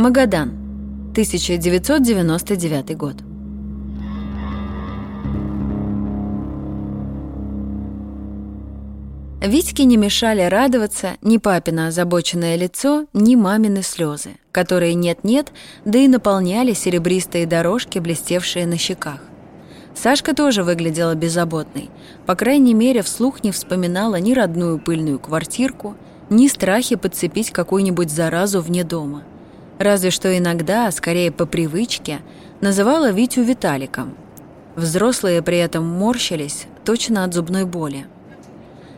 Магадан, 1999 год. Витьке не мешали радоваться ни папино озабоченное лицо, ни мамины слезы, которые нет-нет, да и наполняли серебристые дорожки, блестевшие на щеках. Сашка тоже выглядела беззаботной. По крайней мере, вслух не вспоминала ни родную пыльную квартирку, ни страхи подцепить какую-нибудь заразу вне дома. Разве что иногда, скорее по привычке, называла Витю Виталиком. Взрослые при этом морщились точно от зубной боли.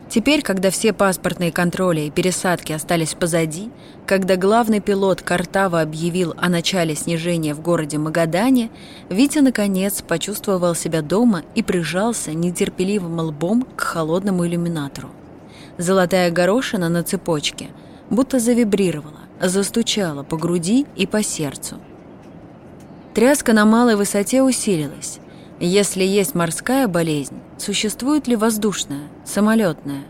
Теперь, когда все паспортные контроли и пересадки остались позади, когда главный пилот Картава объявил о начале снижения в городе Магадане, Витя, наконец, почувствовал себя дома и прижался нетерпеливым лбом к холодному иллюминатору. Золотая горошина на цепочке будто завибрировала, застучала по груди и по сердцу. Тряска на малой высоте усилилась. Если есть морская болезнь, существует ли воздушная, самолетная?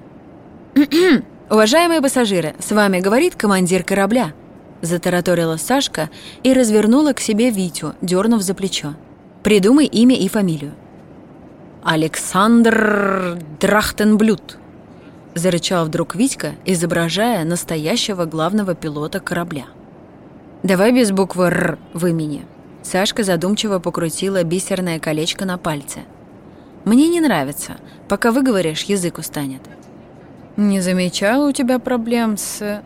«Уважаемые пассажиры, с вами говорит командир корабля», затараторила Сашка и развернула к себе Витю, дернув за плечо. «Придумай имя и фамилию». «Александр Драхтенблют», зарычал вдруг Витька, изображая настоящего главного пилота корабля. «Давай без буквы «Р» в имени», Сашка задумчиво покрутила бисерное колечко на пальце. «Мне не нравится. Пока выговоришь, язык устанет». «Не замечала у тебя проблем с...»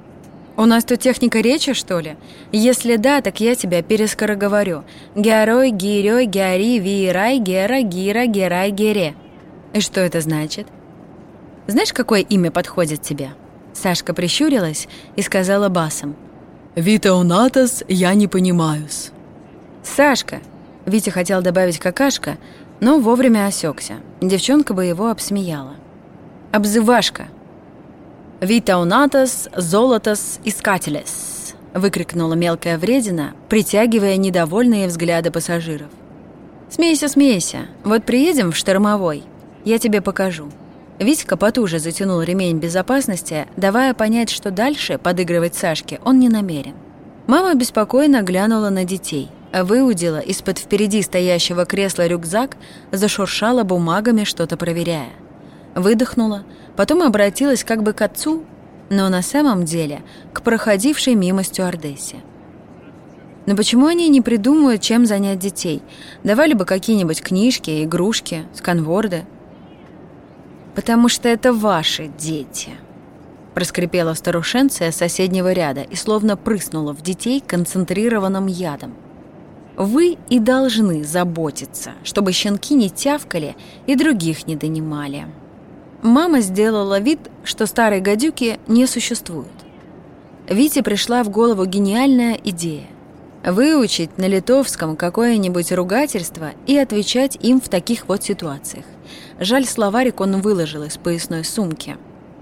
«У нас тут техника речи, что ли? Если да, так я тебя перескороговорю. Герой, гирёй, гяри, вирай, гера, гира, герай, гере». И что это значит? Знаешь, какое имя подходит тебе?» Сашка прищурилась и сказала басом. «Витаунатос я не понимаюсь». «Сашка!» Витя хотел добавить «какашка», но вовремя осекся. Девчонка бы его обсмеяла. «Обзывашка!» «Витаунатос золотос искателес!» выкрикнула мелкая вредина, притягивая недовольные взгляды пассажиров. «Смейся, смейся. Вот приедем в штормовой, я тебе покажу». Витька потуже затянул ремень безопасности, давая понять, что дальше подыгрывать Сашке он не намерен. Мама беспокойно глянула на детей выудила из-под впереди стоящего кресла рюкзак, зашуршала бумагами, что-то проверяя. Выдохнула, потом обратилась как бы к отцу, но на самом деле к проходившей мимо стюардессе. Но почему они не придумывают, чем занять детей? Давали бы какие-нибудь книжки, игрушки, сканворды. «Потому что это ваши дети», — проскрипела старушенция соседнего ряда и словно прыснула в детей концентрированным ядом. Вы и должны заботиться, чтобы щенки не тявкали и других не донимали. Мама сделала вид, что старой гадюки не существует. Вите пришла в голову гениальная идея. Выучить на литовском какое-нибудь ругательство и отвечать им в таких вот ситуациях. Жаль, словарик он выложил из поясной сумки.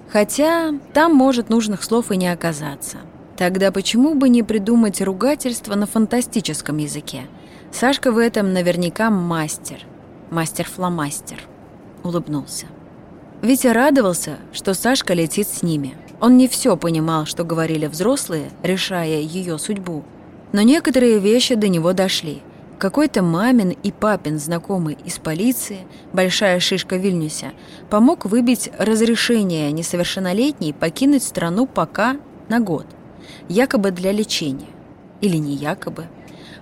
Хотя там может нужных слов и не оказаться. Тогда почему бы не придумать ругательство на фантастическом языке? Сашка в этом наверняка мастер. Мастер-фломастер. Улыбнулся. Витя радовался, что Сашка летит с ними. Он не все понимал, что говорили взрослые, решая ее судьбу. Но некоторые вещи до него дошли. Какой-то мамин и папин знакомый из полиции, большая шишка в Вильнюсе, помог выбить разрешение несовершеннолетней покинуть страну пока на год якобы для лечения. Или не якобы.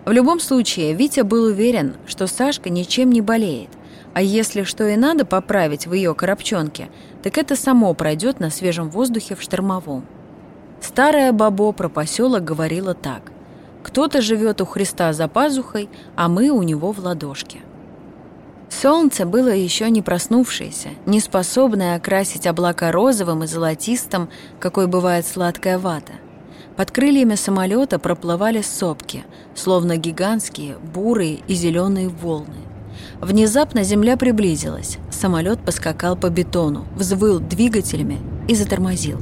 В любом случае, Витя был уверен, что Сашка ничем не болеет, а если что и надо поправить в ее коробчонке, так это само пройдет на свежем воздухе в штормовом. Старая бабо про поселок говорила так. Кто-то живет у Христа за пазухой, а мы у него в ладошке. Солнце было еще не проснувшееся, не способное окрасить облака розовым и золотистым, какой бывает сладкая вата. Под крыльями самолета проплывали сопки, словно гигантские, бурые и зеленые волны. Внезапно земля приблизилась, самолет поскакал по бетону, взвыл двигателями и затормозил.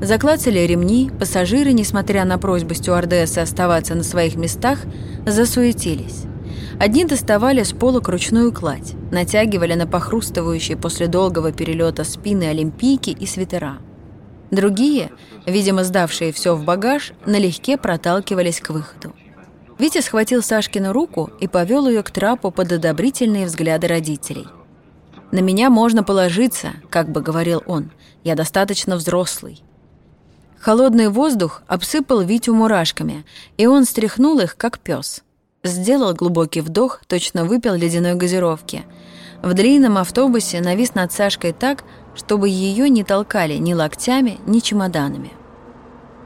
Заклацали ремни, пассажиры, несмотря на просьбу стюардессы оставаться на своих местах, засуетились. Одни доставали с пола кручную кладь, натягивали на похрустывающие после долгого перелета спины олимпийки и свитера – Другие, видимо, сдавшие все в багаж, налегке проталкивались к выходу. Витя схватил Сашкину руку и повел ее к трапу под одобрительные взгляды родителей. «На меня можно положиться», — как бы говорил он. «Я достаточно взрослый». Холодный воздух обсыпал Витю мурашками, и он стряхнул их, как пес. Сделал глубокий вдох, точно выпил ледяной газировки. В длинном автобусе навис над Сашкой так, чтобы ее не толкали ни локтями, ни чемоданами.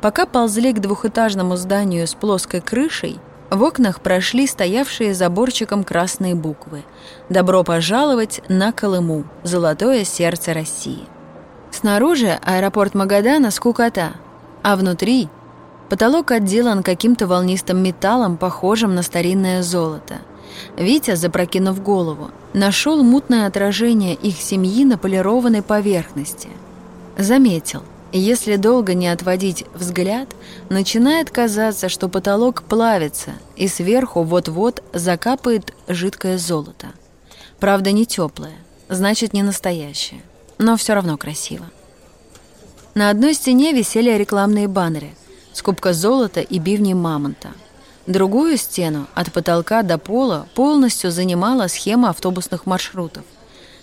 Пока ползли к двухэтажному зданию с плоской крышей, в окнах прошли стоявшие заборчиком красные буквы «Добро пожаловать на Колыму, золотое сердце России». Снаружи аэропорт Магадана скукота, а внутри потолок отделан каким-то волнистым металлом, похожим на старинное золото. Витя, запрокинув голову, нашел мутное отражение их семьи на полированной поверхности. Заметил – если долго не отводить взгляд, начинает казаться, что потолок плавится, и сверху вот-вот закапает жидкое золото. Правда, не теплое, значит, не настоящее, но все равно красиво. На одной стене висели рекламные баннеры «Скупка золота и бивни мамонта». Другую стену от потолка до пола полностью занимала схема автобусных маршрутов.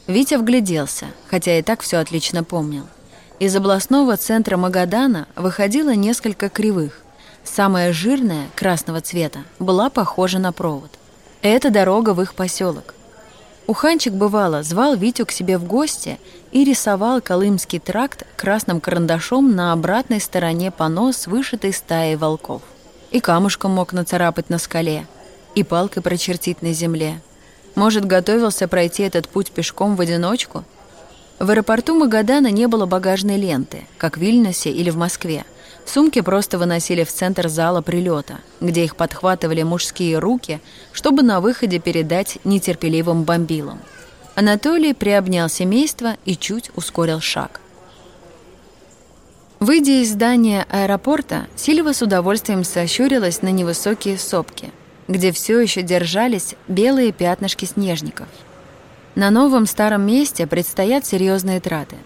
Витя вгляделся, хотя и так все отлично помнил – из областного центра Магадана выходило несколько кривых. Самая жирная, красного цвета, была похожа на провод. Это дорога в их поселок. Уханчик, бывало, звал Витю к себе в гости и рисовал Колымский тракт красным карандашом на обратной стороне пано с вышитой стаей волков. И камушком мог нацарапать на скале, и палкой прочертить на земле. Может, готовился пройти этот путь пешком в одиночку – в аэропорту Магадана не было багажной ленты, как в Вильнюсе или в Москве. Сумки просто выносили в центр зала прилета, где их подхватывали мужские руки, чтобы на выходе передать нетерпеливым бомбилам. Анатолий приобнял семейство и чуть ускорил шаг. Выйдя из здания аэропорта, Сильва с удовольствием сощурилась на невысокие сопки, где все еще держались белые пятнышки снежников – на новом старом месте предстоят серьезные траты.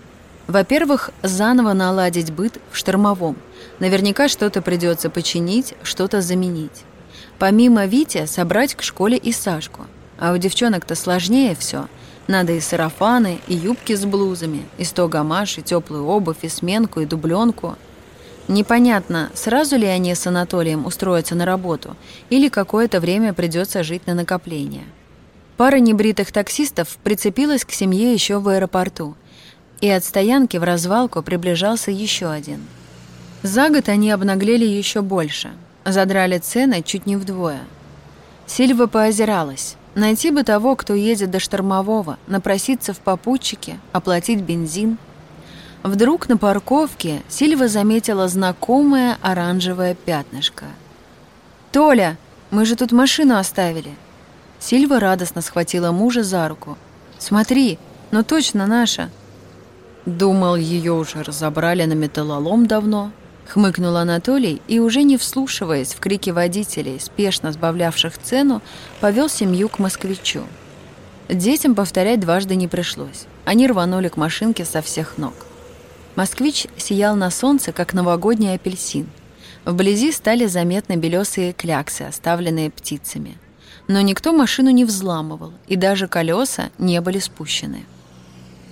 Во-первых, заново наладить быт в штормовом. Наверняка что-то придется починить, что-то заменить. Помимо Вити, собрать к школе и Сашку. А у девчонок-то сложнее все. Надо и сарафаны, и юбки с блузами, и сто гамаш, и теплую обувь, и сменку, и дубленку. Непонятно, сразу ли они с Анатолием устроятся на работу, или какое-то время придется жить на накопление. Пара небритых таксистов прицепилась к семье еще в аэропорту, и от стоянки в развалку приближался еще один. За год они обнаглели еще больше, задрали цены чуть не вдвое. Сильва поозиралась. Найти бы того, кто едет до штормового, напроситься в попутчике, оплатить бензин. Вдруг на парковке Сильва заметила знакомое оранжевое пятнышко. «Толя, мы же тут машину оставили!» Сильва радостно схватила мужа за руку. «Смотри, ну точно наша!» Думал, ее уже разобрали на металлолом давно. Хмыкнул Анатолий и, уже не вслушиваясь в крики водителей, спешно сбавлявших цену, повел семью к москвичу. Детям повторять дважды не пришлось. Они рванули к машинке со всех ног. Москвич сиял на солнце, как новогодний апельсин. Вблизи стали заметны белесые кляксы, оставленные птицами но никто машину не взламывал, и даже колеса не были спущены.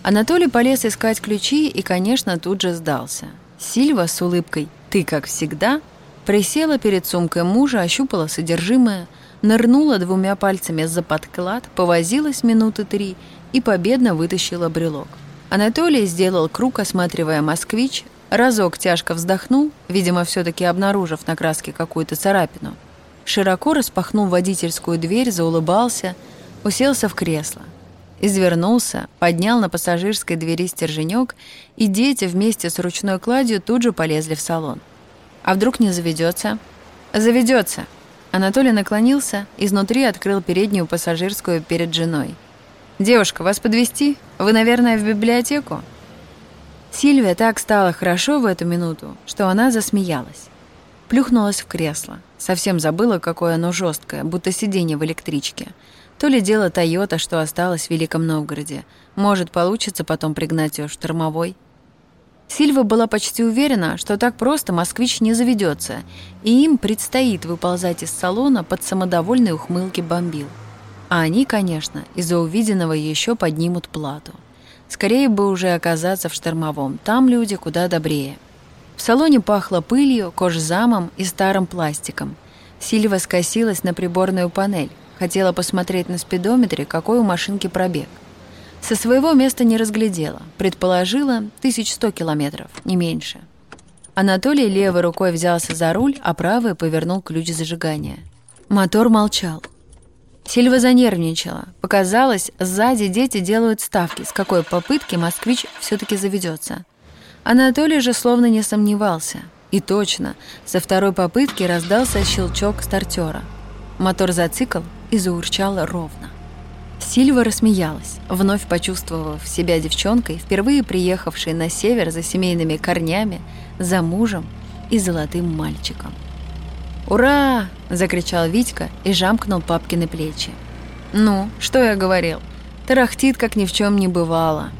Анатолий полез искать ключи и, конечно, тут же сдался. Сильва с улыбкой «ты как всегда» присела перед сумкой мужа, ощупала содержимое, нырнула двумя пальцами за подклад, повозилась минуты три и победно вытащила брелок. Анатолий сделал круг, осматривая «Москвич», разок тяжко вздохнул, видимо, все таки обнаружив на краске какую-то царапину – широко распахнул водительскую дверь, заулыбался, уселся в кресло. Извернулся, поднял на пассажирской двери стерженек, и дети вместе с ручной кладью тут же полезли в салон. А вдруг не заведется? Заведется. Анатолий наклонился, изнутри открыл переднюю пассажирскую перед женой. «Девушка, вас подвести? Вы, наверное, в библиотеку?» Сильвия так стало хорошо в эту минуту, что она засмеялась. Плюхнулась в кресло. Совсем забыла, какое оно жесткое, будто сиденье в электричке. То ли дело Тойота, что осталось в Великом Новгороде. Может, получится потом пригнать ее штормовой. Сильва была почти уверена, что так просто москвич не заведется, и им предстоит выползать из салона под самодовольные ухмылки бомбил. А они, конечно, из-за увиденного еще поднимут плату. Скорее бы уже оказаться в штормовом, там люди куда добрее. В салоне пахло пылью, кожзамом и старым пластиком. Сильва скосилась на приборную панель, хотела посмотреть на спидометре, какой у машинки пробег. Со своего места не разглядела. Предположила 1100 километров, не меньше. Анатолий левой рукой взялся за руль, а правой повернул ключ зажигания. Мотор молчал. Сильва занервничала. Показалось, сзади дети делают ставки, с какой попытки москвич все таки заведется. Анатолий же словно не сомневался. И точно, со второй попытки раздался щелчок стартера. Мотор зацикл и заурчал ровно. Сильва рассмеялась, вновь почувствовав себя девчонкой, впервые приехавшей на север за семейными корнями, за мужем и золотым мальчиком. «Ура!» — закричал Витька и жамкнул папкины плечи. «Ну, что я говорил? Тарахтит, как ни в чем не бывало».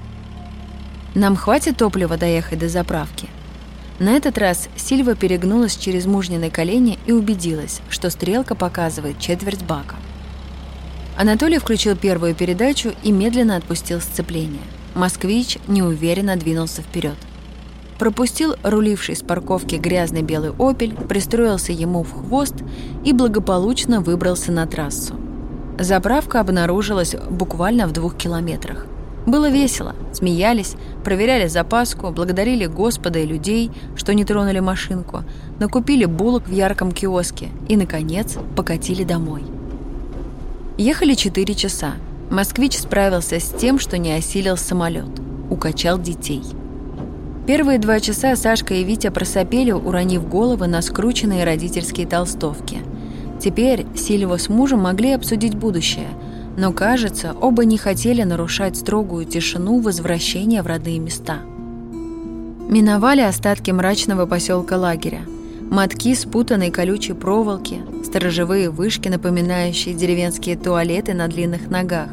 «Нам хватит топлива доехать до заправки?» На этот раз Сильва перегнулась через мужнины колени и убедилась, что стрелка показывает четверть бака. Анатолий включил первую передачу и медленно отпустил сцепление. Москвич неуверенно двинулся вперед. Пропустил руливший с парковки грязный белый «Опель», пристроился ему в хвост и благополучно выбрался на трассу. Заправка обнаружилась буквально в двух километрах. Было весело, смеялись, проверяли запаску, благодарили Господа и людей, что не тронули машинку, накупили булок в ярком киоске и, наконец, покатили домой. Ехали 4 часа. Москвич справился с тем, что не осилил самолет. Укачал детей. Первые два часа Сашка и Витя просопели, уронив головы на скрученные родительские толстовки. Теперь Сильва с мужем могли обсудить будущее, но, кажется, оба не хотели нарушать строгую тишину возвращения в родные места. Миновали остатки мрачного поселка лагеря. Мотки спутанной колючей проволоки, сторожевые вышки, напоминающие деревенские туалеты на длинных ногах,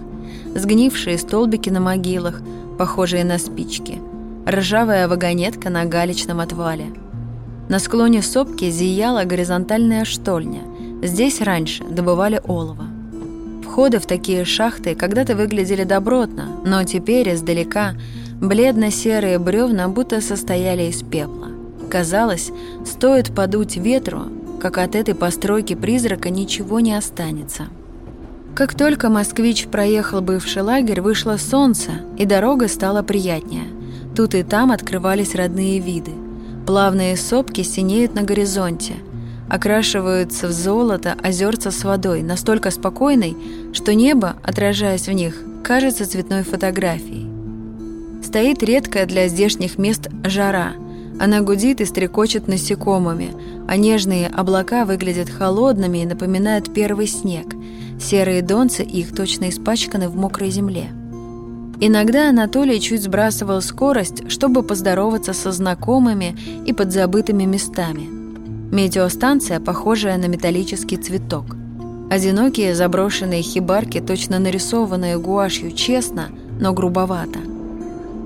сгнившие столбики на могилах, похожие на спички, ржавая вагонетка на галечном отвале. На склоне сопки зияла горизонтальная штольня. Здесь раньше добывали олово. Входы в такие шахты когда-то выглядели добротно, но теперь издалека бледно-серые бревна будто состояли из пепла. Казалось, стоит подуть ветру, как от этой постройки призрака ничего не останется. Как только москвич проехал бывший лагерь, вышло солнце, и дорога стала приятнее. Тут и там открывались родные виды. Плавные сопки синеют на горизонте, окрашиваются в золото озерца с водой, настолько спокойной, что небо, отражаясь в них, кажется цветной фотографией. Стоит редкая для здешних мест жара – она гудит и стрекочет насекомыми, а нежные облака выглядят холодными и напоминают первый снег. Серые донцы их точно испачканы в мокрой земле. Иногда Анатолий чуть сбрасывал скорость, чтобы поздороваться со знакомыми и подзабытыми местами. Метеостанция, похожая на металлический цветок. Одинокие заброшенные хибарки, точно нарисованные гуашью честно, но грубовато.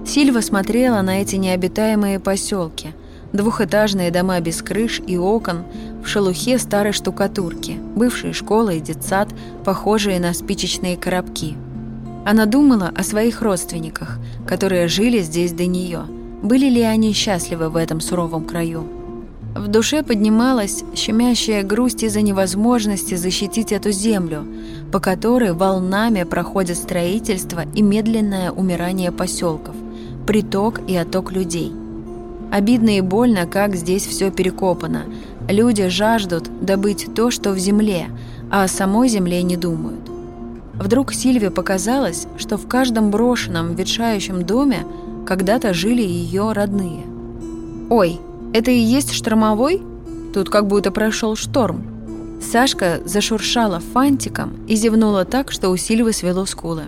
Сильва смотрела на эти необитаемые поселки, двухэтажные дома без крыш и окон, в шелухе старой штукатурки, бывшие школы и детсад, похожие на спичечные коробки. Она думала о своих родственниках, которые жили здесь до нее. Были ли они счастливы в этом суровом краю? В душе поднималась щемящая грусть из-за невозможности защитить эту землю, по которой волнами проходит строительство и медленное умирание поселков приток и отток людей. Обидно и больно, как здесь все перекопано. Люди жаждут добыть то, что в земле, а о самой земле не думают. Вдруг Сильве показалось, что в каждом брошенном, ветшающем доме когда-то жили ее родные. «Ой, это и есть штормовой? Тут как будто прошел шторм». Сашка зашуршала фантиком и зевнула так, что у Сильвы свело скулы.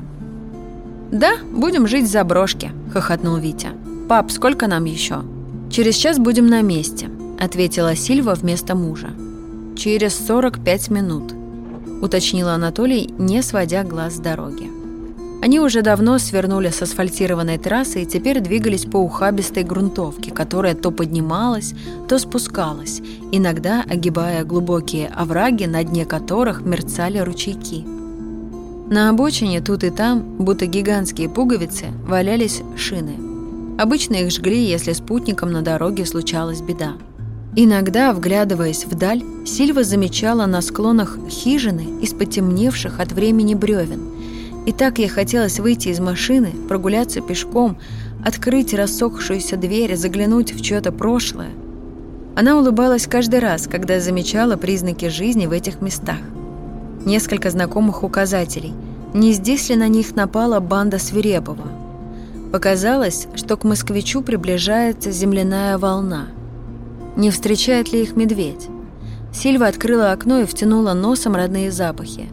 «Да, будем жить в заброшке», — хохотнул Витя. «Пап, сколько нам еще?» «Через час будем на месте», — ответила Сильва вместо мужа. «Через 45 минут», — уточнил Анатолий, не сводя глаз с дороги. Они уже давно свернули с асфальтированной трассы и теперь двигались по ухабистой грунтовке, которая то поднималась, то спускалась, иногда огибая глубокие овраги, на дне которых мерцали ручейки. На обочине тут и там, будто гигантские пуговицы, валялись шины. Обычно их жгли, если спутникам на дороге случалась беда. Иногда, вглядываясь вдаль, Сильва замечала на склонах хижины из потемневших от времени бревен – и так ей хотелось выйти из машины, прогуляться пешком, открыть рассохшуюся дверь, заглянуть в чьё-то прошлое. Она улыбалась каждый раз, когда замечала признаки жизни в этих местах. Несколько знакомых указателей. Не здесь ли на них напала банда Свирепова? Показалось, что к москвичу приближается земляная волна. Не встречает ли их медведь? Сильва открыла окно и втянула носом родные запахи.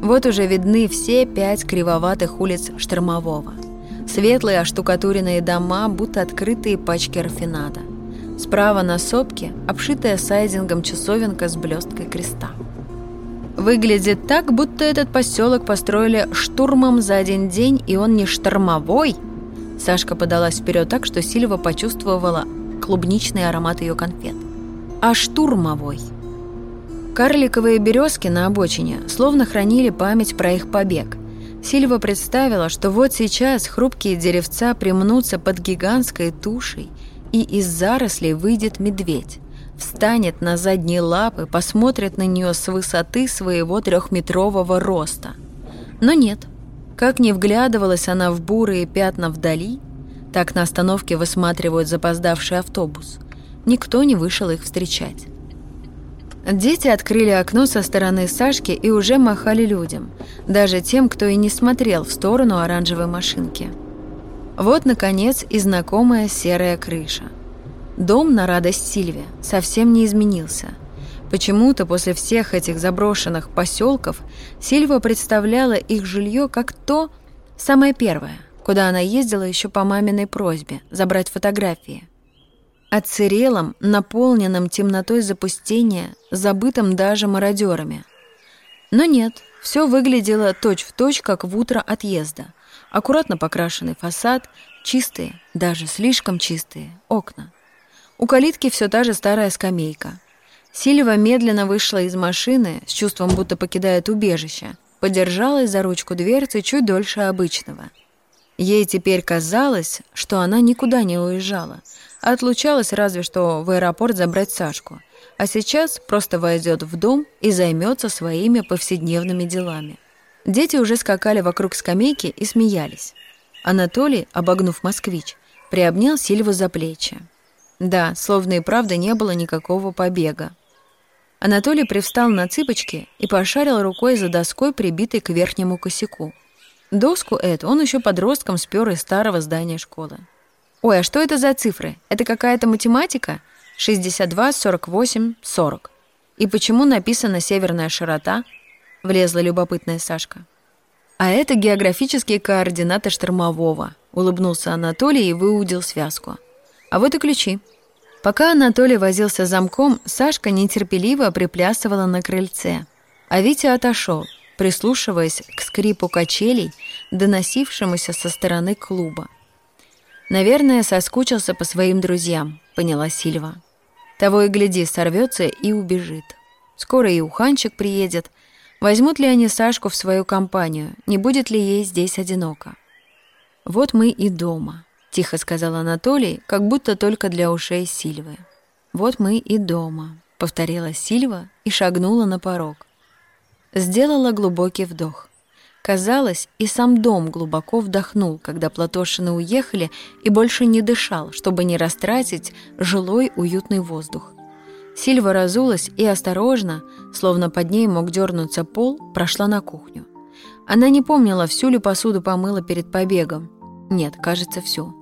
Вот уже видны все пять кривоватых улиц Штормового. Светлые оштукатуренные дома, будто открытые пачки рафинада. Справа на сопке обшитая сайдингом часовенка с блесткой креста. Выглядит так, будто этот поселок построили штурмом за один день, и он не штормовой. Сашка подалась вперед так, что Сильва почувствовала клубничный аромат ее конфет. А штурмовой – Карликовые березки на обочине словно хранили память про их побег. Сильва представила, что вот сейчас хрупкие деревца примнутся под гигантской тушей, и из зарослей выйдет медведь. Встанет на задние лапы, посмотрит на нее с высоты своего трехметрового роста. Но нет. Как не вглядывалась она в бурые пятна вдали, так на остановке высматривают запоздавший автобус. Никто не вышел их встречать. Дети открыли окно со стороны Сашки и уже махали людям, даже тем, кто и не смотрел в сторону оранжевой машинки. Вот, наконец, и знакомая серая крыша. Дом на радость Сильве совсем не изменился. Почему-то после всех этих заброшенных поселков Сильва представляла их жилье как то самое первое, куда она ездила еще по маминой просьбе забрать фотографии – Отсырелом, наполненным темнотой запустения, забытым даже мародерами. Но нет, все выглядело точь-в-точь, точь, как в утро отъезда. Аккуратно покрашенный фасад, чистые, даже слишком чистые, окна. У калитки все та же старая скамейка. Сильва медленно вышла из машины, с чувством, будто покидает убежище, подержалась за ручку дверцы чуть дольше обычного. Ей теперь казалось, что она никуда не уезжала — Отлучалась разве что в аэропорт забрать Сашку. А сейчас просто войдет в дом и займется своими повседневными делами. Дети уже скакали вокруг скамейки и смеялись. Анатолий, обогнув москвич, приобнял Сильву за плечи. Да, словно и правда не было никакого побега. Анатолий привстал на цыпочки и пошарил рукой за доской, прибитой к верхнему косяку. Доску эту он еще подростком спер из старого здания школы. Ой, а что это за цифры? Это какая-то математика? 62, 48, 40. И почему написана северная широта? Влезла любопытная Сашка. А это географические координаты штормового, улыбнулся Анатолий и выудил связку. А вот и ключи. Пока Анатолий возился замком, Сашка нетерпеливо приплясывала на крыльце. А Витя отошел, прислушиваясь к скрипу качелей, доносившемуся со стороны клуба. «Наверное, соскучился по своим друзьям», — поняла Сильва. Того и гляди, сорвется и убежит. Скоро и Уханчик приедет. Возьмут ли они Сашку в свою компанию? Не будет ли ей здесь одиноко? «Вот мы и дома», — тихо сказал Анатолий, как будто только для ушей Сильвы. «Вот мы и дома», — повторила Сильва и шагнула на порог. Сделала глубокий вдох. Казалось, и сам дом глубоко вдохнул, когда Платошины уехали, и больше не дышал, чтобы не растратить жилой уютный воздух. Сильва разулась и осторожно, словно под ней мог дернуться пол, прошла на кухню. Она не помнила, всю ли посуду помыла перед побегом. Нет, кажется, всю.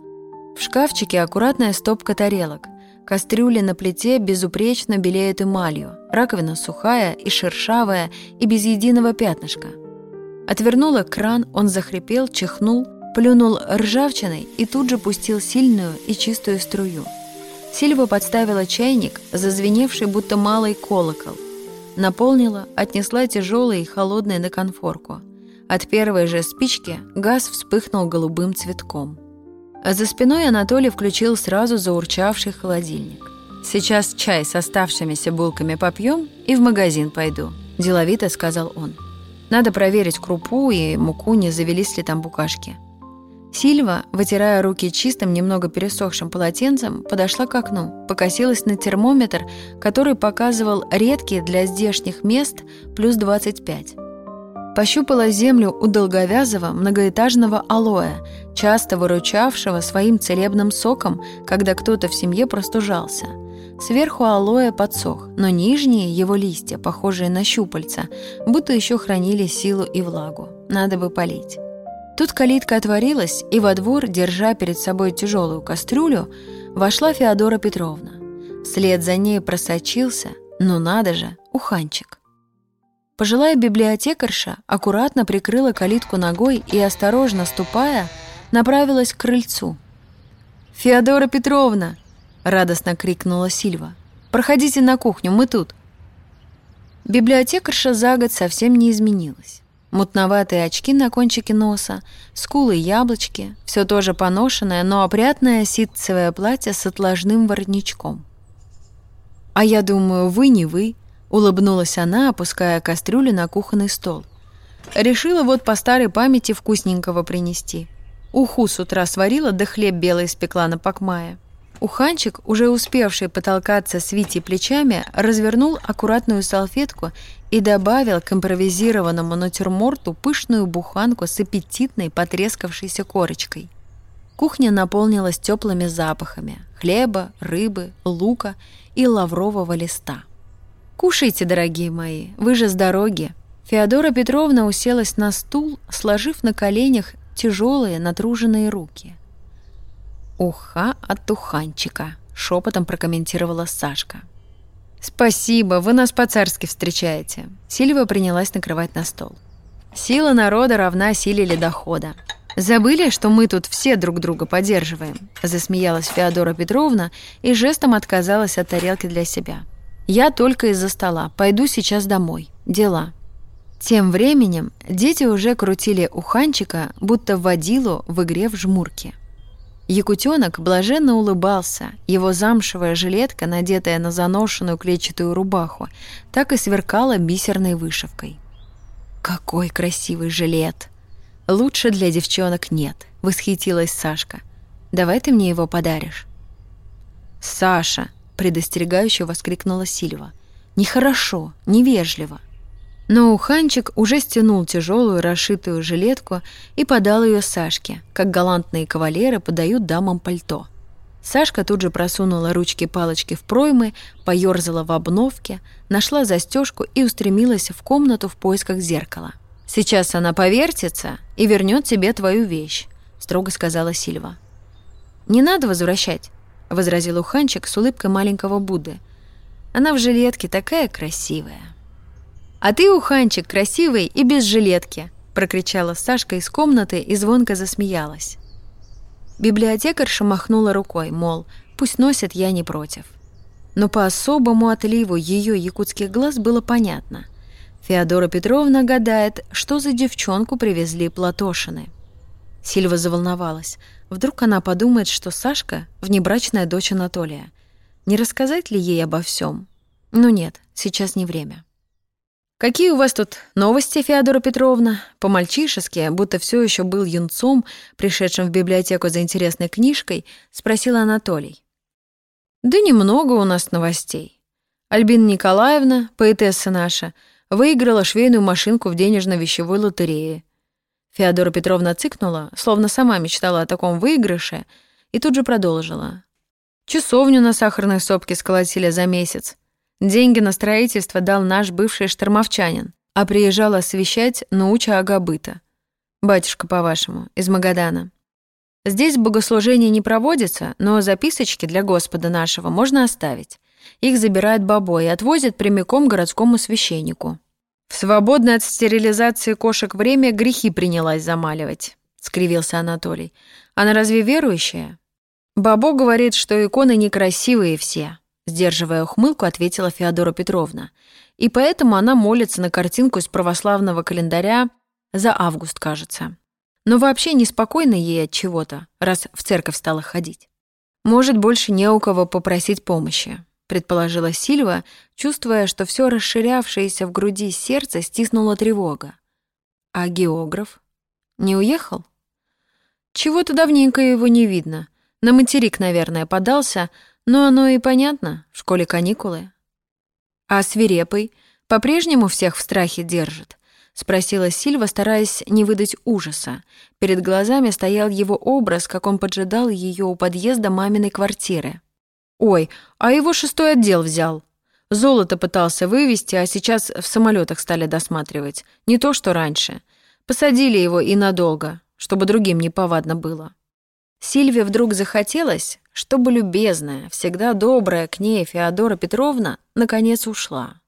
В шкафчике аккуратная стопка тарелок. Кастрюля на плите безупречно белеет эмалью. Раковина сухая и шершавая, и без единого пятнышка – Отвернула кран, он захрипел, чихнул, плюнул ржавчиной и тут же пустил сильную и чистую струю. Сильва подставила чайник, зазвеневший будто малый колокол. Наполнила, отнесла тяжелое и холодное на конфорку. От первой же спички газ вспыхнул голубым цветком. А за спиной Анатолий включил сразу заурчавший холодильник. «Сейчас чай с оставшимися булками попьем и в магазин пойду», – деловито сказал он. «Надо проверить крупу и муку, не завелись ли там букашки». Сильва, вытирая руки чистым, немного пересохшим полотенцем, подошла к окну, покосилась на термометр, который показывал редкие для здешних мест плюс 25. Пощупала землю у долговязого многоэтажного алоэ, часто выручавшего своим целебным соком, когда кто-то в семье простужался. Сверху алоэ подсох, но нижние его листья, похожие на щупальца, будто еще хранили силу и влагу. Надо бы полить. Тут калитка отворилась, и во двор, держа перед собой тяжелую кастрюлю, вошла Феодора Петровна. Вслед за ней просочился, ну надо же, уханчик. Пожилая библиотекарша аккуратно прикрыла калитку ногой и, осторожно ступая, направилась к крыльцу. «Феодора Петровна!» — радостно крикнула Сильва. «Проходите на кухню, мы тут!» Библиотекарша за год совсем не изменилась. Мутноватые очки на кончике носа, скулы яблочки, все тоже поношенное, но опрятное ситцевое платье с отложным воротничком. «А я думаю, вы не вы», — улыбнулась она, опуская кастрюлю на кухонный стол. «Решила вот по старой памяти вкусненького принести. Уху с утра сварила, да хлеб белый испекла на покмае». Уханчик, уже успевший потолкаться с Витей плечами, развернул аккуратную салфетку и добавил к импровизированному натюрморту пышную буханку с аппетитной потрескавшейся корочкой. Кухня наполнилась теплыми запахами хлеба, рыбы, лука и лаврового листа. «Кушайте, дорогие мои, вы же с дороги!» Феодора Петровна уселась на стул, сложив на коленях тяжелые натруженные руки – «Уха от туханчика», — шепотом прокомментировала Сашка. «Спасибо, вы нас по-царски встречаете». Сильва принялась накрывать на стол. «Сила народа равна силе ледохода. Забыли, что мы тут все друг друга поддерживаем?» Засмеялась Феодора Петровна и жестом отказалась от тарелки для себя. «Я только из-за стола. Пойду сейчас домой. Дела». Тем временем дети уже крутили уханчика, будто водилу в игре в жмурки. Якутенок блаженно улыбался. Его замшевая жилетка, надетая на заношенную клетчатую рубаху, так и сверкала бисерной вышивкой. «Какой красивый жилет!» «Лучше для девчонок нет», — восхитилась Сашка. «Давай ты мне его подаришь». «Саша!» — предостерегающе воскликнула Сильва. «Нехорошо, невежливо». Но Уханчик уже стянул тяжелую расшитую жилетку и подал ее Сашке, как галантные кавалеры подают дамам пальто. Сашка тут же просунула ручки-палочки в проймы, поерзала в обновке, нашла застежку и устремилась в комнату в поисках зеркала. «Сейчас она повертится и вернет тебе твою вещь», — строго сказала Сильва. «Не надо возвращать», — возразил Уханчик с улыбкой маленького Будды. «Она в жилетке такая красивая». «А ты, уханчик, красивый и без жилетки!» — прокричала Сашка из комнаты и звонко засмеялась. Библиотекарша махнула рукой, мол, пусть носит, я не против. Но по особому отливу ее якутских глаз было понятно. Феодора Петровна гадает, что за девчонку привезли Платошины. Сильва заволновалась. Вдруг она подумает, что Сашка — внебрачная дочь Анатолия. Не рассказать ли ей обо всем? Ну нет, сейчас не время. «Какие у вас тут новости, Феодора Петровна?» По-мальчишески, будто все еще был юнцом, пришедшим в библиотеку за интересной книжкой, спросил Анатолий. «Да немного у нас новостей. Альбина Николаевна, поэтесса наша, выиграла швейную машинку в денежно-вещевой лотерее. Феодора Петровна цыкнула, словно сама мечтала о таком выигрыше, и тут же продолжила. Часовню на сахарной сопке сколотили за месяц. Деньги на строительство дал наш бывший штормовчанин, а приезжал освещать Науча Агабыта. Батюшка, по-вашему, из Магадана. Здесь богослужение не проводится, но записочки для Господа нашего можно оставить. Их забирает бабой и отвозят прямиком городскому священнику. В свободное от стерилизации кошек время грехи принялась замаливать, скривился Анатолий. Она разве верующая? Бабо говорит, что иконы некрасивые все. Сдерживая ухмылку, ответила Феодора Петровна. И поэтому она молится на картинку из православного календаря за август, кажется. Но вообще неспокойно ей от чего-то, раз в церковь стала ходить. Может, больше не у кого попросить помощи, предположила Сильва, чувствуя, что все расширявшееся в груди сердце стиснула тревога. А географ? Не уехал? Чего-то давненько его не видно. На материк, наверное, подался, но оно и понятно, в школе каникулы. А свирепый по-прежнему всех в страхе держит? Спросила Сильва, стараясь не выдать ужаса. Перед глазами стоял его образ, как он поджидал ее у подъезда маминой квартиры. «Ой, а его шестой отдел взял. Золото пытался вывести, а сейчас в самолетах стали досматривать. Не то, что раньше. Посадили его и надолго чтобы другим не повадно было. Сильве вдруг захотелось, чтобы любезная, всегда добрая к ней Феодора Петровна наконец ушла.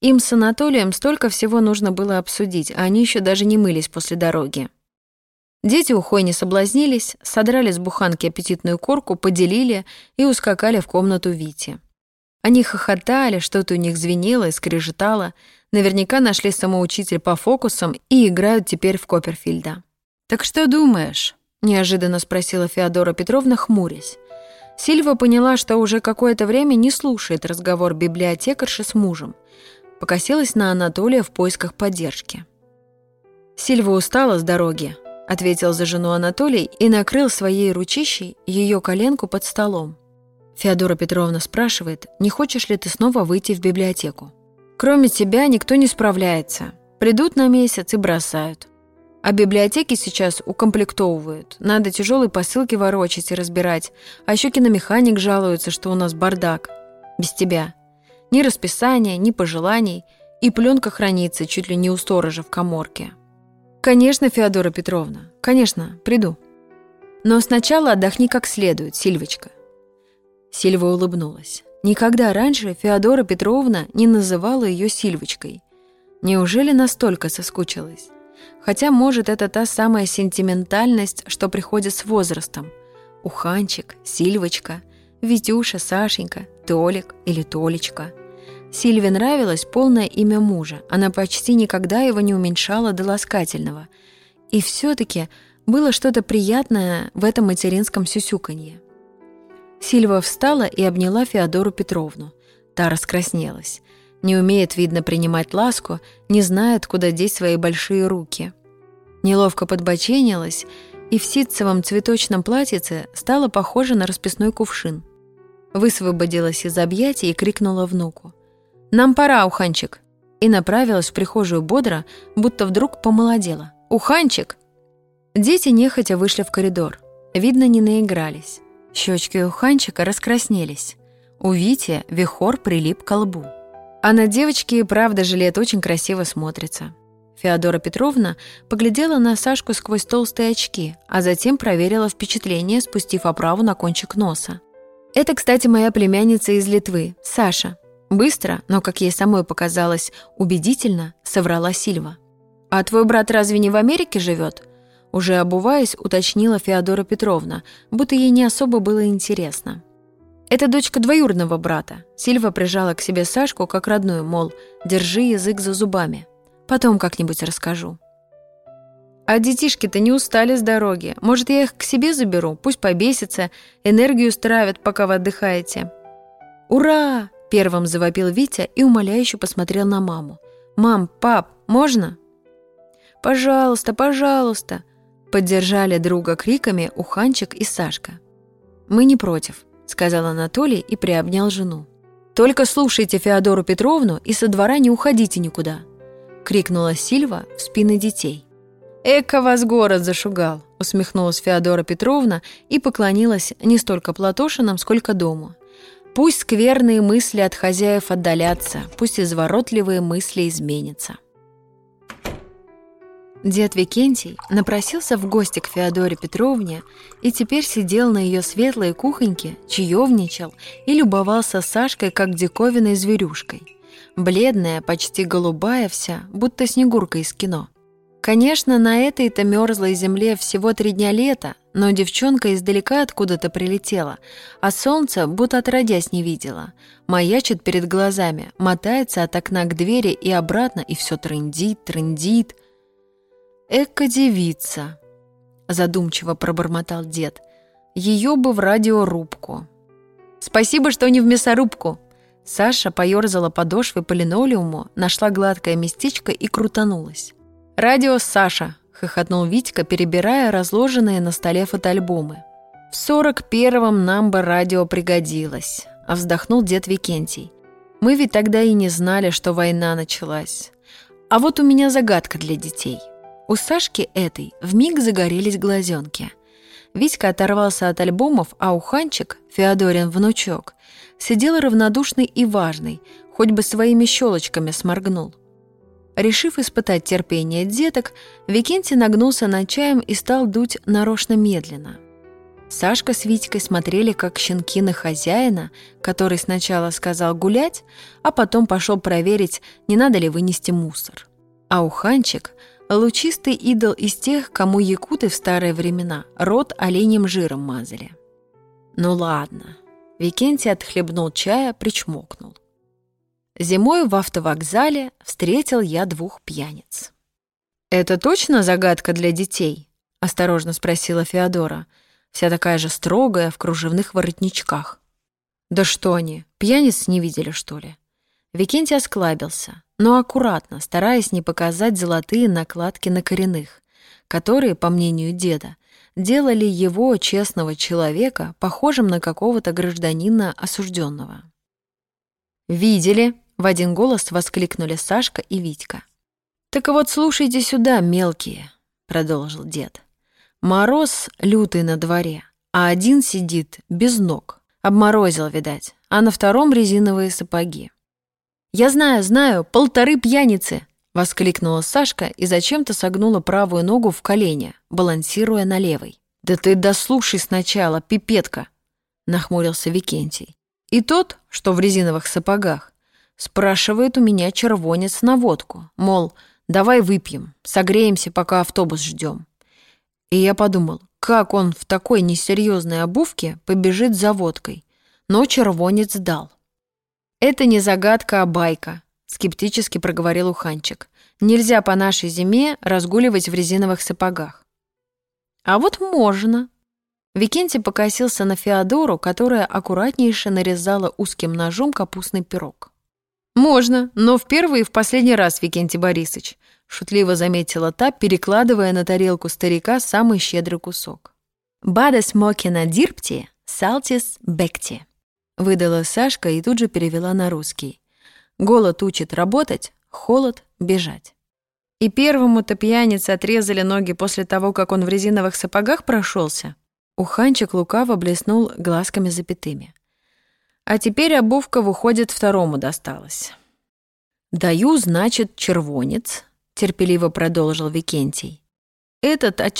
Им с Анатолием столько всего нужно было обсудить, а они еще даже не мылись после дороги. Дети ухой не соблазнились, содрали с буханки аппетитную корку, поделили и ускакали в комнату Вити. Они хохотали, что-то у них звенело и скрежетало, наверняка нашли самоучитель по фокусам и играют теперь в Копперфильда. «Так что думаешь?» — неожиданно спросила Феодора Петровна, хмурясь. Сильва поняла, что уже какое-то время не слушает разговор библиотекарши с мужем. Покосилась на Анатолия в поисках поддержки. «Сильва устала с дороги», — ответил за жену Анатолий и накрыл своей ручищей ее коленку под столом. Феодора Петровна спрашивает, не хочешь ли ты снова выйти в библиотеку. «Кроме тебя никто не справляется. Придут на месяц и бросают. А библиотеки сейчас укомплектовывают. Надо тяжелые посылки ворочать и разбирать. А еще киномеханик жалуется, что у нас бардак. Без тебя. Ни расписания, ни пожеланий. И пленка хранится чуть ли не у сторожа в коморке. Конечно, Феодора Петровна, конечно, приду. Но сначала отдохни как следует, Сильвочка. Сильва улыбнулась. Никогда раньше Феодора Петровна не называла ее Сильвочкой. Неужели настолько соскучилась? Хотя, может, это та самая сентиментальность, что приходит с возрастом. Уханчик, Сильвочка, Витюша, Сашенька, Толик или Толечка. Сильве нравилось полное имя мужа. Она почти никогда его не уменьшала до ласкательного. И все таки было что-то приятное в этом материнском сюсюканье. Сильва встала и обняла Феодору Петровну. Та раскраснелась. Не умеет, видно, принимать ласку, не знает, куда деть свои большие руки. Неловко подбоченилась и в ситцевом цветочном платьице стала похожа на расписной кувшин. Высвободилась из объятий и крикнула внуку. «Нам пора, Уханчик!» И направилась в прихожую бодро, будто вдруг помолодела. «Уханчик!» Дети нехотя вышли в коридор. Видно, не наигрались. Щечки Уханчика раскраснелись. У Вити вихор прилип к лбу. А на девочке и правда жилет очень красиво смотрится. Феодора Петровна поглядела на Сашку сквозь толстые очки, а затем проверила впечатление, спустив оправу на кончик носа. «Это, кстати, моя племянница из Литвы, Саша». Быстро, но, как ей самой показалось, убедительно соврала Сильва. «А твой брат разве не в Америке живет? Уже обуваясь, уточнила Феодора Петровна, будто ей не особо было интересно. Это дочка двоюродного брата. Сильва прижала к себе Сашку как родную, мол, держи язык за зубами. Потом как-нибудь расскажу. А детишки-то не устали с дороги. Может, я их к себе заберу? Пусть побесятся, энергию стравят, пока вы отдыхаете. «Ура!» – первым завопил Витя и умоляюще посмотрел на маму. «Мам, пап, можно?» «Пожалуйста, пожалуйста!» – поддержали друга криками Уханчик и Сашка. «Мы не против», сказал Анатолий и приобнял жену. «Только слушайте Феодору Петровну и со двора не уходите никуда!» — крикнула Сильва в спины детей. «Эка вас город зашугал!» — усмехнулась Феодора Петровна и поклонилась не столько Платошинам, сколько дому. «Пусть скверные мысли от хозяев отдалятся, пусть изворотливые мысли изменятся». Дед Викентий напросился в гости к Феодоре Петровне и теперь сидел на ее светлой кухоньке, чаевничал и любовался Сашкой как диковинной зверюшкой. Бледная, почти голубая вся, будто снегурка из кино. Конечно, на этой-то мерзлой земле всего три дня лета, но девчонка издалека откуда-то прилетела, а солнце будто отродясь не видела. Маячит перед глазами, мотается от окна к двери и обратно, и все трындит, трындит. «Эко-девица», — задумчиво пробормотал дед. «Ее бы в радиорубку». «Спасибо, что не в мясорубку». Саша поёрзала подошвой по линолеуму, нашла гладкое местечко и крутанулась. «Радио Саша», — хохотнул Витька, перебирая разложенные на столе фотоальбомы. «В сорок первом нам бы радио пригодилось», — а вздохнул дед Викентий. «Мы ведь тогда и не знали, что война началась. А вот у меня загадка для детей». У Сашки этой вмиг загорелись глазенки. Витька оторвался от альбомов, а Уханчик, Феодорин внучок, сидел равнодушный и важный, хоть бы своими щелочками сморгнул. Решив испытать терпение деток, Викентий нагнулся над чаем и стал дуть нарочно медленно. Сашка с Витькой смотрели, как щенки на хозяина, который сначала сказал гулять, а потом пошел проверить, не надо ли вынести мусор. А Уханчик — Лучистый идол из тех, кому якуты в старые времена рот оленем жиром мазали. Ну ладно. Викентий отхлебнул чая, причмокнул. Зимой в автовокзале встретил я двух пьяниц. «Это точно загадка для детей?» — осторожно спросила Феодора, вся такая же строгая, в кружевных воротничках. «Да что они, пьяниц не видели, что ли?» Викентий осклабился но аккуратно, стараясь не показать золотые накладки на коренных, которые, по мнению деда, делали его, честного человека, похожим на какого-то гражданина осужденного. «Видели?» — в один голос воскликнули Сашка и Витька. «Так вот слушайте сюда, мелкие», — продолжил дед. «Мороз лютый на дворе, а один сидит без ног. Обморозил, видать, а на втором резиновые сапоги. «Я знаю, знаю, полторы пьяницы!» — воскликнула Сашка и зачем-то согнула правую ногу в колени, балансируя на левой. «Да ты дослушай сначала, пипетка!» — нахмурился Викентий. И тот, что в резиновых сапогах, спрашивает у меня червонец на водку, мол, давай выпьем, согреемся, пока автобус ждем. И я подумал, как он в такой несерьезной обувке побежит за водкой, но червонец дал. «Это не загадка, а байка», — скептически проговорил Уханчик. «Нельзя по нашей зиме разгуливать в резиновых сапогах». «А вот можно». Викентий покосился на Феодору, которая аккуратнейше нарезала узким ножом капустный пирог. «Можно, но в первый и в последний раз, Викентий Борисович», — шутливо заметила та, перекладывая на тарелку старика самый щедрый кусок. «Бадес мокина дирпти, салтис бекти». Выдала Сашка и тут же перевела на русский. Голод учит работать, холод — бежать. И первому-то пьянице отрезали ноги после того, как он в резиновых сапогах прошелся. Уханчик лукаво блеснул глазками запятыми. А теперь обувка, выходит, второму досталась. «Даю, значит, червонец», — терпеливо продолжил Викентий. «Этот от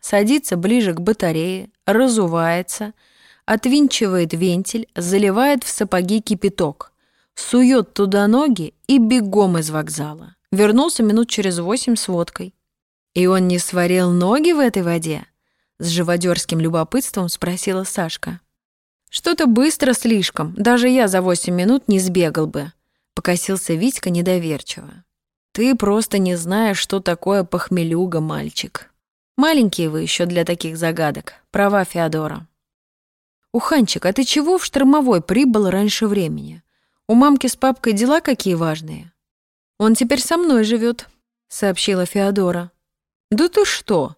садится ближе к батарее, разувается — отвинчивает вентиль, заливает в сапоги кипяток, сует туда ноги и бегом из вокзала. Вернулся минут через восемь с водкой. «И он не сварил ноги в этой воде?» С живодерским любопытством спросила Сашка. «Что-то быстро слишком, даже я за восемь минут не сбегал бы», покосился Витька недоверчиво. «Ты просто не знаешь, что такое похмелюга, мальчик. Маленькие вы еще для таких загадок, права Феодора». «Уханчик, а ты чего в штормовой прибыл раньше времени? У мамки с папкой дела какие важные?» «Он теперь со мной живет», — сообщила Феодора. «Да ты что?» —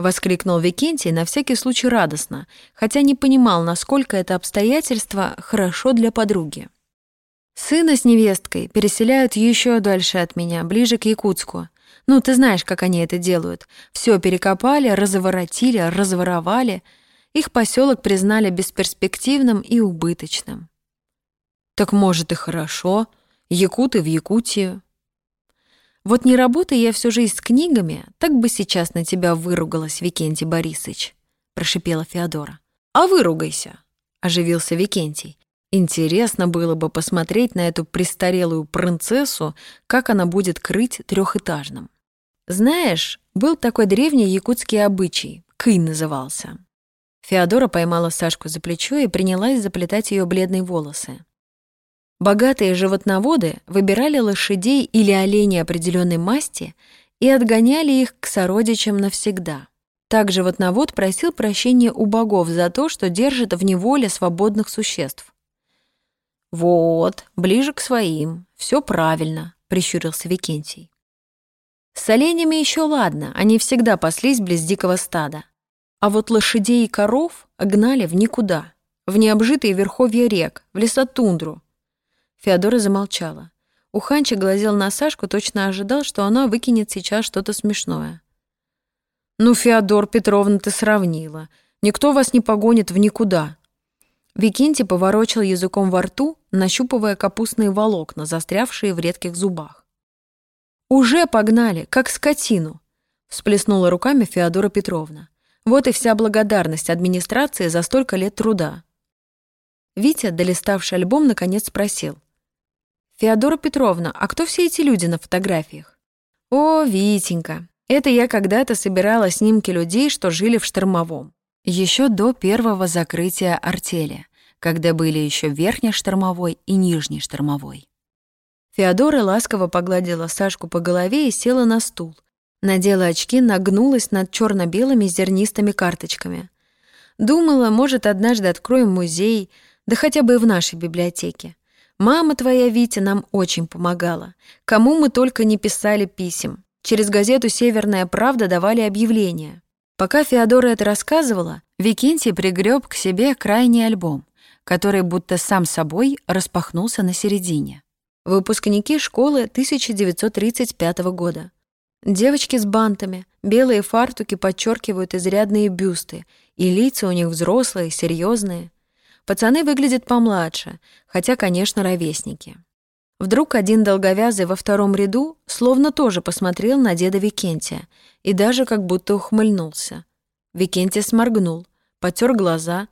воскликнул Викентий на всякий случай радостно, хотя не понимал, насколько это обстоятельство хорошо для подруги. «Сына с невесткой переселяют еще дальше от меня, ближе к Якутску. Ну, ты знаешь, как они это делают. Все перекопали, разворотили, разворовали — их поселок признали бесперспективным и убыточным. Так может и хорошо, якуты в Якутию. Вот не работая я всю жизнь с книгами, так бы сейчас на тебя выругалась, Викентий Борисович, прошипела Феодора. А выругайся, оживился Викентий. Интересно было бы посмотреть на эту престарелую принцессу, как она будет крыть трехэтажным. Знаешь, был такой древний якутский обычай, кый назывался. Феодора поймала Сашку за плечо и принялась заплетать ее бледные волосы. Богатые животноводы выбирали лошадей или оленей определенной масти и отгоняли их к сородичам навсегда. Также вот Навод просил прощения у богов за то, что держит в неволе свободных существ. «Вот, ближе к своим, все правильно», — прищурился Викентий. С оленями еще ладно, они всегда паслись близ дикого стада. А вот лошадей и коров гнали в никуда, в необжитые верховья рек, в лесотундру. Феодора замолчала. Уханчик глазел на Сашку, точно ожидал, что она выкинет сейчас что-то смешное. «Ну, Феодор Петровна, ты сравнила. Никто вас не погонит в никуда». Викентий поворочил языком во рту, нащупывая капустные волокна, застрявшие в редких зубах. «Уже погнали, как скотину!» — всплеснула руками Феодора Петровна. «Вот и вся благодарность администрации за столько лет труда». Витя, долиставший альбом, наконец спросил. «Феодора Петровна, а кто все эти люди на фотографиях?» «О, Витенька, это я когда-то собирала снимки людей, что жили в Штормовом. Еще до первого закрытия артели, когда были еще верхний штормовой и нижний штормовой. Феодора ласково погладила Сашку по голове и села на стул. Надела очки, нагнулась над черно белыми зернистыми карточками. Думала, может, однажды откроем музей, да хотя бы и в нашей библиотеке. Мама твоя, Витя, нам очень помогала. Кому мы только не писали писем. Через газету «Северная правда» давали объявления. Пока Феодора это рассказывала, Викентий пригреб к себе крайний альбом, который будто сам собой распахнулся на середине. Выпускники школы 1935 года. Девочки с бантами, белые фартуки подчеркивают изрядные бюсты, и лица у них взрослые, серьезные. Пацаны выглядят помладше, хотя, конечно, ровесники. Вдруг один долговязый во втором ряду словно тоже посмотрел на деда Викентия и даже как будто ухмыльнулся. Викентий сморгнул, потер глаза,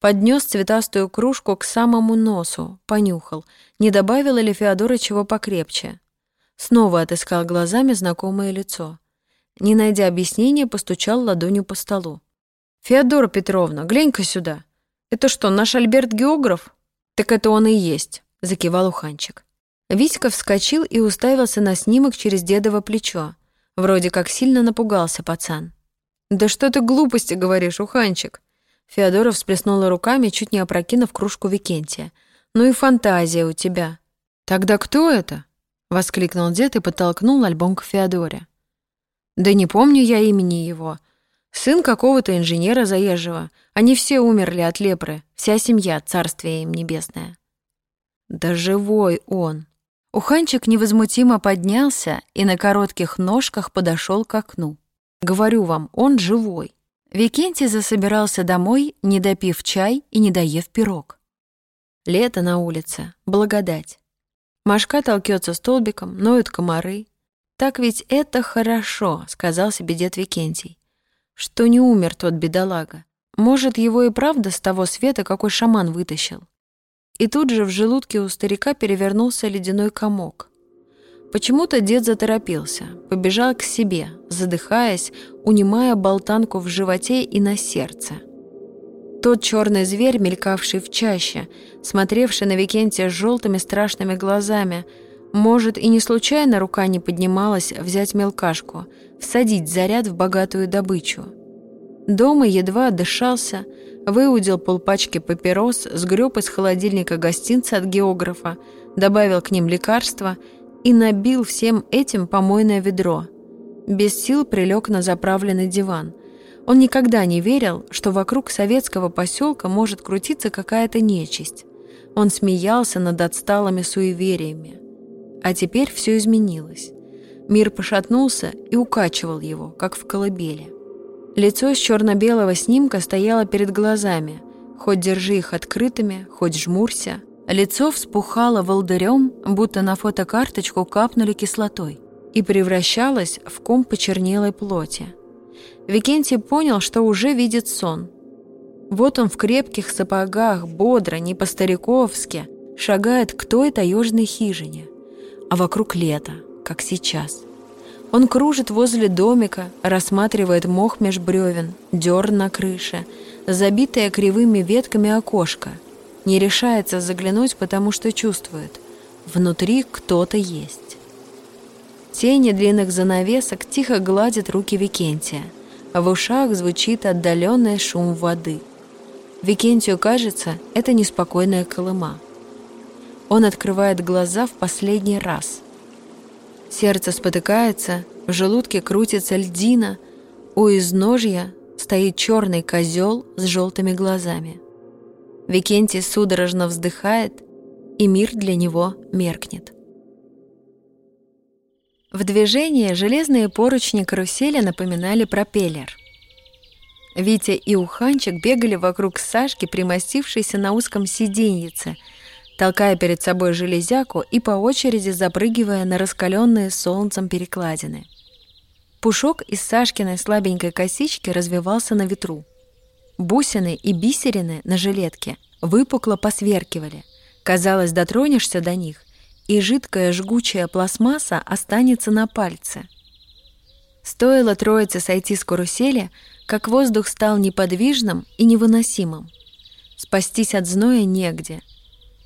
поднес цветастую кружку к самому носу, понюхал, не добавила ли Феодора чего покрепче. Снова отыскал глазами знакомое лицо. Не найдя объяснения, постучал ладонью по столу. «Феодора Петровна, глянь-ка сюда. Это что, наш Альберт географ?» «Так это он и есть», — закивал Уханчик. Витька вскочил и уставился на снимок через дедово плечо. Вроде как сильно напугался пацан. «Да что ты глупости говоришь, уханчик?» Феодора всплеснула руками, чуть не опрокинув кружку Викентия. «Ну и фантазия у тебя». «Тогда кто это?» — воскликнул дед и подтолкнул альбом к Феодоре. «Да не помню я имени его. Сын какого-то инженера заезжего. Они все умерли от лепры, вся семья, царствие им небесное». «Да живой он!» Уханчик невозмутимо поднялся и на коротких ножках подошел к окну. «Говорю вам, он живой». Викентий засобирался домой, не допив чай и не доев пирог. Лето на улице, благодать. Машка толкется столбиком, ноют комары. «Так ведь это хорошо», — сказал себе дед Викентий. «Что не умер тот бедолага. Может, его и правда с того света какой шаман вытащил. И тут же в желудке у старика перевернулся ледяной комок. Почему-то дед заторопился, побежал к себе, задыхаясь, унимая болтанку в животе и на сердце. Тот черный зверь, мелькавший в чаще, смотревший на Викентия желтыми страшными глазами, может, и не случайно рука не поднималась взять мелкашку, всадить заряд в богатую добычу. Дома едва отдышался, выудил полпачки папирос, сгреб из холодильника гостинца от географа, добавил к ним лекарства и набил всем этим помойное ведро. Без сил прилег на заправленный диван. Он никогда не верил, что вокруг советского поселка может крутиться какая-то нечисть. Он смеялся над отсталыми суевериями. А теперь все изменилось. Мир пошатнулся и укачивал его, как в колыбели. Лицо с черно-белого снимка стояло перед глазами. Хоть держи их открытыми, хоть жмурься. Лицо вспухало волдырем, будто на фотокарточку капнули кислотой, и превращалось в ком почернелой плоти. Викентий понял, что уже видит сон. Вот он в крепких сапогах, бодро, не по-стариковски, шагает к той таежной хижине. А вокруг лето, как сейчас. Он кружит возле домика, рассматривает мох меж бревен, дерн на крыше, забитое кривыми ветками окошко. Не решается заглянуть, потому что чувствует. Внутри кто-то есть. Тени длинных занавесок тихо гладят руки Викентия. а В ушах звучит отдаленный шум воды. Викентию кажется, это неспокойная Колыма. Он открывает глаза в последний раз. Сердце спотыкается, в желудке крутится льдина, у изножья стоит черный козел с желтыми глазами. Викентий судорожно вздыхает, и мир для него меркнет. В движении железные поручни карусели напоминали пропеллер. Витя и Уханчик бегали вокруг Сашки, примостившейся на узком сиденьице, толкая перед собой железяку и по очереди запрыгивая на раскаленные солнцем перекладины. Пушок из Сашкиной слабенькой косички развивался на ветру. Бусины и бисерины на жилетке выпукло посверкивали. Казалось, дотронешься до них, и жидкая жгучая пластмасса останется на пальце. Стоило троице сойти с карусели, как воздух стал неподвижным и невыносимым. Спастись от зноя негде.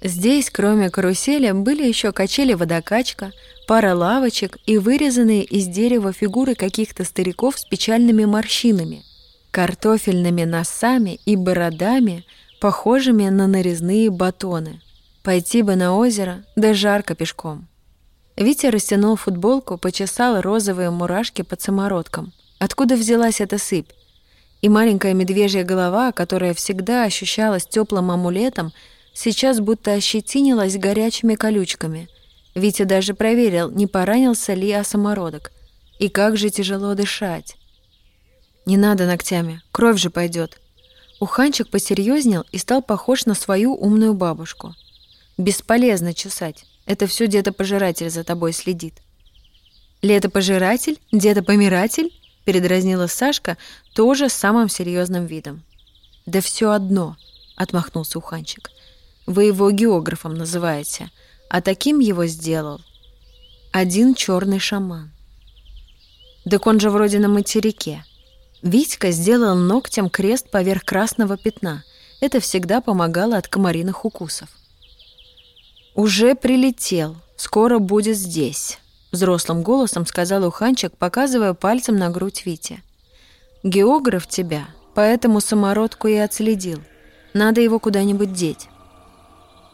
Здесь, кроме карусели, были еще качели-водокачка, пара лавочек и вырезанные из дерева фигуры каких-то стариков с печальными морщинами, картофельными носами и бородами, похожими на нарезные батоны. Пойти бы на озеро, да жарко пешком. Витя растянул футболку, почесал розовые мурашки под самородком. Откуда взялась эта сыпь? И маленькая медвежья голова, которая всегда ощущалась теплым амулетом, сейчас будто ощетинилась горячими колючками — Витя даже проверил, не поранился ли о самородок. И как же тяжело дышать. Не надо ногтями, кровь же пойдет. Уханчик посерьезнел и стал похож на свою умную бабушку. Бесполезно чесать. Это все деда-пожиратель за тобой следит. «Лето-пожиратель? Деда-помиратель?» — передразнила Сашка тоже самым серьезным видом. «Да все одно», — отмахнулся Уханчик. «Вы его географом называете, а таким его сделал один черный шаман. Так он же вроде на материке. Витька сделал ногтем крест поверх красного пятна. Это всегда помогало от комариных укусов. «Уже прилетел. Скоро будет здесь», — взрослым голосом сказал Уханчик, показывая пальцем на грудь Вити. «Географ тебя, поэтому самородку и отследил. Надо его куда-нибудь деть».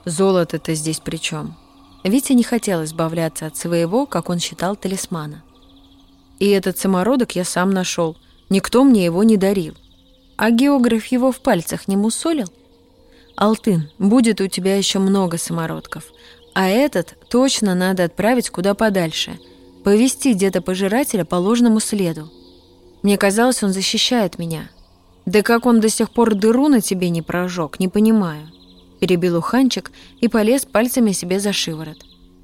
«Золото-то здесь при чем? Витя не хотел избавляться от своего, как он считал, талисмана. И этот самородок я сам нашел. Никто мне его не дарил. А географ его в пальцах не мусолил? Алтын, будет у тебя еще много самородков. А этот точно надо отправить куда подальше. Повести где-то пожирателя по ложному следу. Мне казалось, он защищает меня. Да как он до сих пор дыру на тебе не прожег, не понимаю перебил уханчик и полез пальцами себе за шиворот.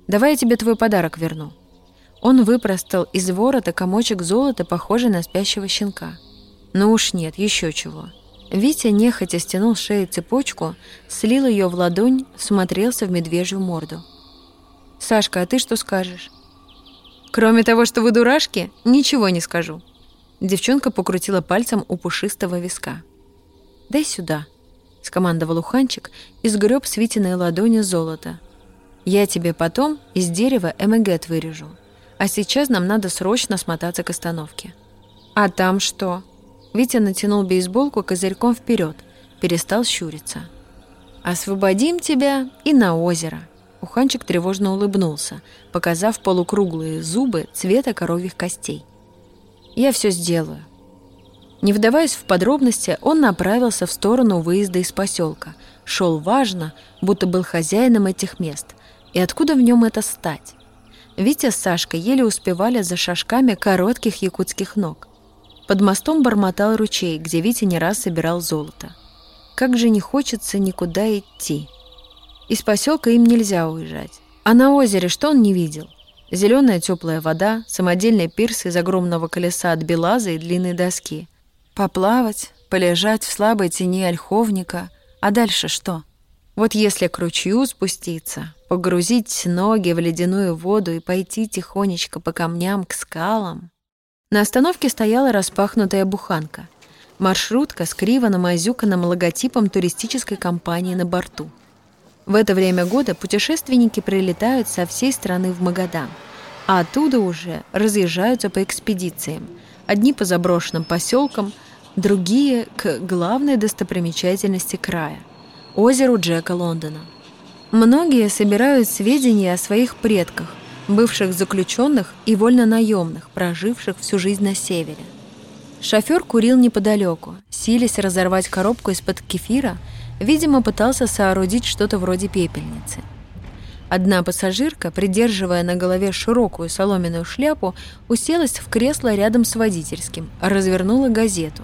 «Давай я тебе твой подарок верну». Он выпростал из ворота комочек золота, похожий на спящего щенка. «Ну уж нет, еще чего». Витя нехотя стянул с шеи цепочку, слил ее в ладонь, смотрелся в медвежью морду. «Сашка, а ты что скажешь?» «Кроме того, что вы дурашки, ничего не скажу». Девчонка покрутила пальцем у пушистого виска. «Дай сюда», — скомандовал уханчик и сгреб с Витиной ладони золото. «Я тебе потом из дерева МГ вырежу. А сейчас нам надо срочно смотаться к остановке». «А там что?» Витя натянул бейсболку козырьком вперед, перестал щуриться. «Освободим тебя и на озеро». Уханчик тревожно улыбнулся, показав полукруглые зубы цвета коровьих костей. «Я все сделаю. Не вдаваясь в подробности, он направился в сторону выезда из поселка. Шел важно, будто был хозяином этих мест. И откуда в нем это стать? Витя с Сашкой еле успевали за шажками коротких якутских ног. Под мостом бормотал ручей, где Витя не раз собирал золото. Как же не хочется никуда идти. Из поселка им нельзя уезжать. А на озере что он не видел? Зеленая теплая вода, самодельный пирс из огромного колеса от белаза и длинной доски. Поплавать, полежать в слабой тени ольховника, а дальше что? Вот если к ручью спуститься, погрузить ноги в ледяную воду и пойти тихонечко по камням к скалам. На остановке стояла распахнутая буханка. Маршрутка с криво намазюканным логотипом туристической компании на борту. В это время года путешественники прилетают со всей страны в Магадан, а оттуда уже разъезжаются по экспедициям. Одни по заброшенным поселкам, другие к главной достопримечательности края – озеру Джека Лондона. Многие собирают сведения о своих предках, бывших заключенных и вольнонаемных, проживших всю жизнь на севере. Шофер курил неподалеку, силясь разорвать коробку из-под кефира, видимо, пытался соорудить что-то вроде пепельницы. Одна пассажирка, придерживая на голове широкую соломенную шляпу, уселась в кресло рядом с водительским, развернула газету.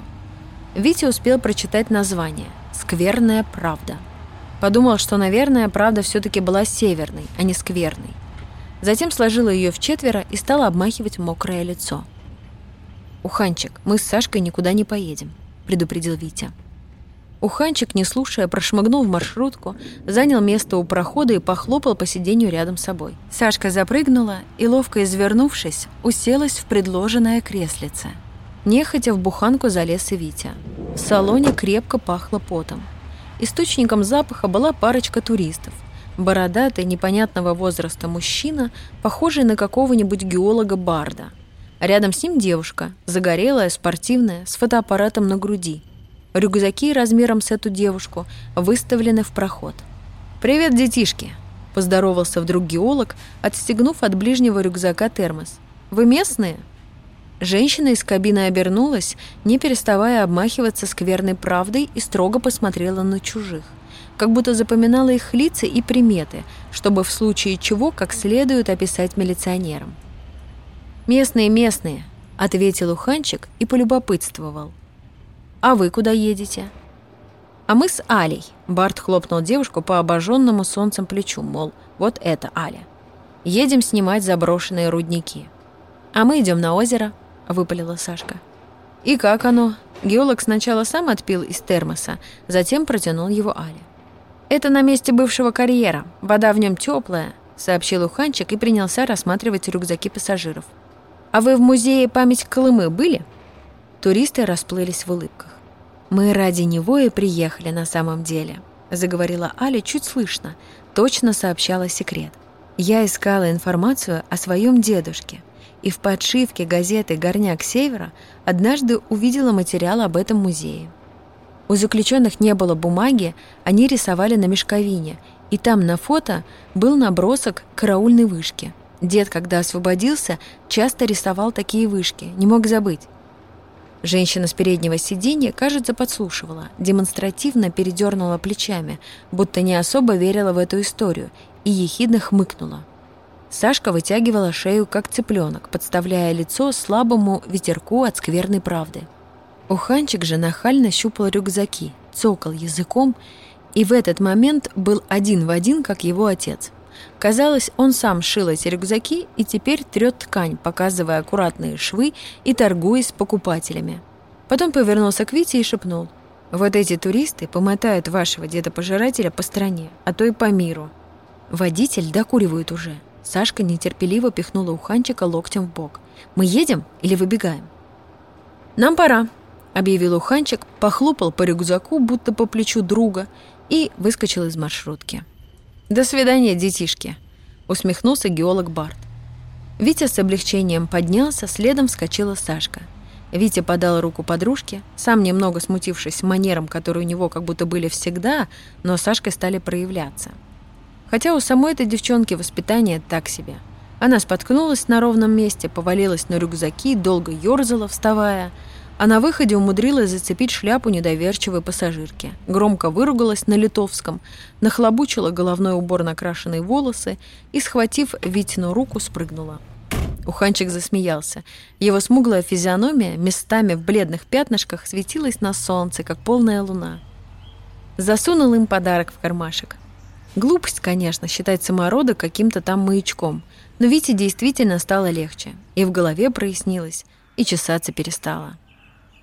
Витя успел прочитать название «Скверная правда». Подумал, что, наверное, правда все таки была северной, а не скверной. Затем сложила ее в четверо и стала обмахивать мокрое лицо. «Уханчик, мы с Сашкой никуда не поедем», — предупредил Витя. Уханчик, не слушая, прошмыгнул в маршрутку, занял место у прохода и похлопал по сиденью рядом с собой. Сашка запрыгнула и, ловко извернувшись, уселась в предложенное креслице. Нехотя в буханку залез и Витя. В салоне крепко пахло потом. Источником запаха была парочка туристов. Бородатый, непонятного возраста мужчина, похожий на какого-нибудь геолога-барда. Рядом с ним девушка, загорелая, спортивная, с фотоаппаратом на груди – Рюкзаки размером с эту девушку выставлены в проход. «Привет, детишки!» – поздоровался вдруг геолог, отстегнув от ближнего рюкзака термос. «Вы местные?» Женщина из кабины обернулась, не переставая обмахиваться скверной правдой и строго посмотрела на чужих, как будто запоминала их лица и приметы, чтобы в случае чего как следует описать милиционерам. «Местные, местные», — ответил Уханчик и полюбопытствовал. А вы куда едете? А мы с Алей. Барт хлопнул девушку по обожженному солнцем плечу, мол, вот это Аля. Едем снимать заброшенные рудники. А мы идем на озеро, выпалила Сашка. И как оно? Геолог сначала сам отпил из термоса, затем протянул его Але. Это на месте бывшего карьера. Вода в нем теплая, сообщил Уханчик и принялся рассматривать рюкзаки пассажиров. А вы в музее память Колымы были? Туристы расплылись в улыбках. «Мы ради него и приехали на самом деле», — заговорила Аля чуть слышно, точно сообщала секрет. «Я искала информацию о своем дедушке, и в подшивке газеты «Горняк Севера» однажды увидела материал об этом музее. У заключенных не было бумаги, они рисовали на мешковине, и там на фото был набросок караульной вышки. Дед, когда освободился, часто рисовал такие вышки, не мог забыть. Женщина с переднего сиденья, кажется, подслушивала, демонстративно передернула плечами, будто не особо верила в эту историю, и ехидно хмыкнула. Сашка вытягивала шею, как цыпленок, подставляя лицо слабому ветерку от скверной правды. Уханчик же нахально щупал рюкзаки, цокал языком, и в этот момент был один в один, как его отец. Казалось, он сам шил эти рюкзаки и теперь трет ткань, показывая аккуратные швы и торгуясь с покупателями. Потом повернулся к Вите и шепнул. «Вот эти туристы помотают вашего деда-пожирателя по стране, а то и по миру». Водитель докуривает уже. Сашка нетерпеливо пихнула уханчика локтем в бок. «Мы едем или выбегаем?» «Нам пора», — объявил уханчик, похлопал по рюкзаку, будто по плечу друга, и выскочил из маршрутки. «До свидания, детишки», — усмехнулся геолог Барт. Витя с облегчением поднялся, следом вскочила Сашка. Витя подал руку подружке, сам немного смутившись манерам, которые у него как будто были всегда, но Сашкой стали проявляться. Хотя у самой этой девчонки воспитание так себе. Она споткнулась на ровном месте, повалилась на рюкзаки, долго ёрзала, вставая — а на выходе умудрилась зацепить шляпу недоверчивой пассажирки. Громко выругалась на литовском, нахлобучила головной убор на крашеные волосы и, схватив Витину руку, спрыгнула. Уханчик засмеялся. Его смуглая физиономия местами в бледных пятнышках светилась на солнце, как полная луна. Засунул им подарок в кармашек. Глупость, конечно, считать самородок каким-то там маячком, но Вите действительно стало легче, и в голове прояснилось, и чесаться перестало.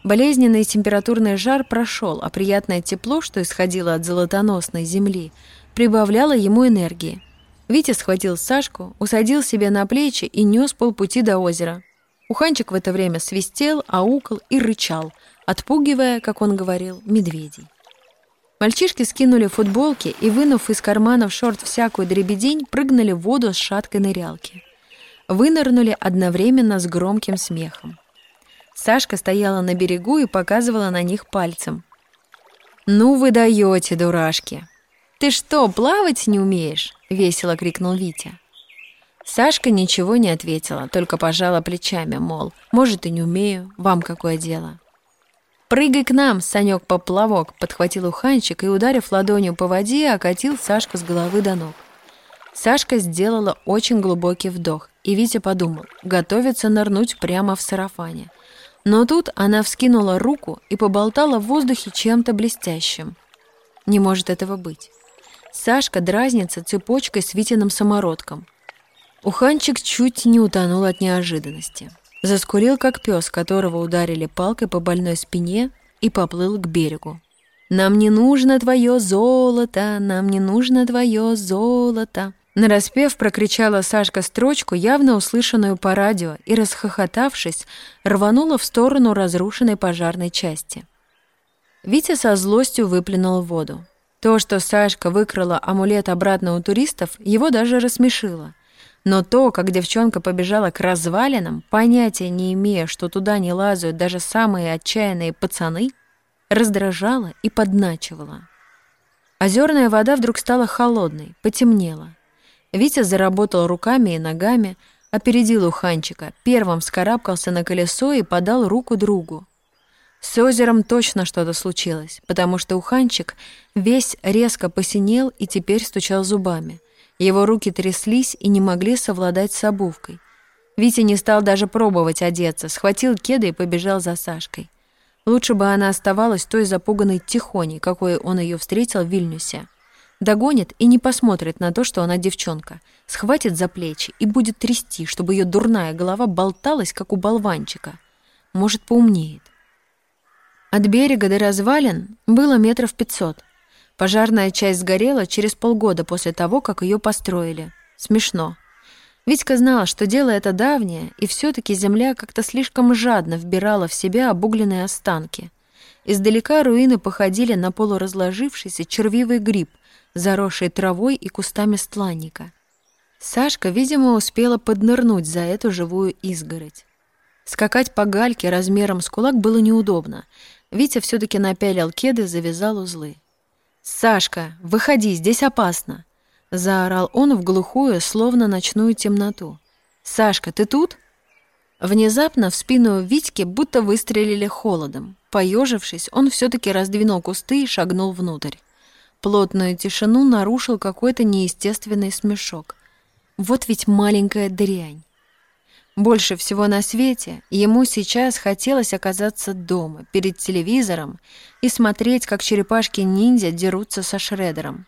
Болезненный температурный жар прошел, а приятное тепло, что исходило от золотоносной земли, прибавляло ему энергии. Витя схватил Сашку, усадил себе на плечи и нес полпути до озера. Уханчик в это время свистел, аукал и рычал, отпугивая, как он говорил, медведей. Мальчишки скинули футболки и, вынув из карманов шорт всякую дребедень, прыгнули в воду с шаткой нырялки. вынырнули одновременно с громким смехом. Сашка стояла на берегу и показывала на них пальцем. «Ну вы даете, дурашки!» «Ты что, плавать не умеешь?» — весело крикнул Витя. Сашка ничего не ответила, только пожала плечами, мол, может и не умею, вам какое дело. «Прыгай к нам, Санёк-поплавок!» — подхватил уханчик и, ударив ладонью по воде, окатил Сашку с головы до ног. Сашка сделала очень глубокий вдох, и Витя подумал, готовится нырнуть прямо в сарафане. Но тут она вскинула руку и поболтала в воздухе чем-то блестящим. Не может этого быть. Сашка дразнится цепочкой с Витиным самородком. Уханчик чуть не утонул от неожиданности. Заскурил, как пес, которого ударили палкой по больной спине, и поплыл к берегу. «Нам не нужно твое золото, нам не нужно твое золото», Нараспев прокричала Сашка строчку, явно услышанную по радио, и, расхохотавшись, рванула в сторону разрушенной пожарной части. Витя со злостью выплюнул воду. То, что Сашка выкрала амулет обратно у туристов, его даже рассмешило. Но то, как девчонка побежала к развалинам, понятия не имея, что туда не лазают даже самые отчаянные пацаны, раздражало и подначивало. Озерная вода вдруг стала холодной, потемнела. Витя заработал руками и ногами, опередил уханчика, первым вскарабкался на колесо и подал руку другу. С озером точно что-то случилось, потому что уханчик весь резко посинел и теперь стучал зубами. Его руки тряслись и не могли совладать с обувкой. Витя не стал даже пробовать одеться, схватил кеды и побежал за Сашкой. Лучше бы она оставалась той запуганной тихоней, какой он ее встретил в Вильнюсе. Догонит и не посмотрит на то, что она девчонка. Схватит за плечи и будет трясти, чтобы ее дурная голова болталась, как у болванчика. Может, поумнеет. От берега до развалин было метров пятьсот. Пожарная часть сгорела через полгода после того, как ее построили. Смешно. Витька знала, что дело это давнее, и все таки земля как-то слишком жадно вбирала в себя обугленные останки. Издалека руины походили на полуразложившийся червивый гриб, заросший травой и кустами стланника. Сашка, видимо, успела поднырнуть за эту живую изгородь. Скакать по гальке размером с кулак было неудобно, Витя все-таки напялил кеды, завязал узлы. «Сашка, выходи, здесь опасно!» Заорал он в глухую, словно ночную темноту. «Сашка, ты тут?» Внезапно в спину Витьки будто выстрелили холодом. Поежившись, он все-таки раздвинул кусты и шагнул внутрь. Плотную тишину нарушил какой-то неестественный смешок. Вот ведь маленькая дрянь. Больше всего на свете ему сейчас хотелось оказаться дома, перед телевизором, и смотреть, как черепашки-ниндзя дерутся со Шредером.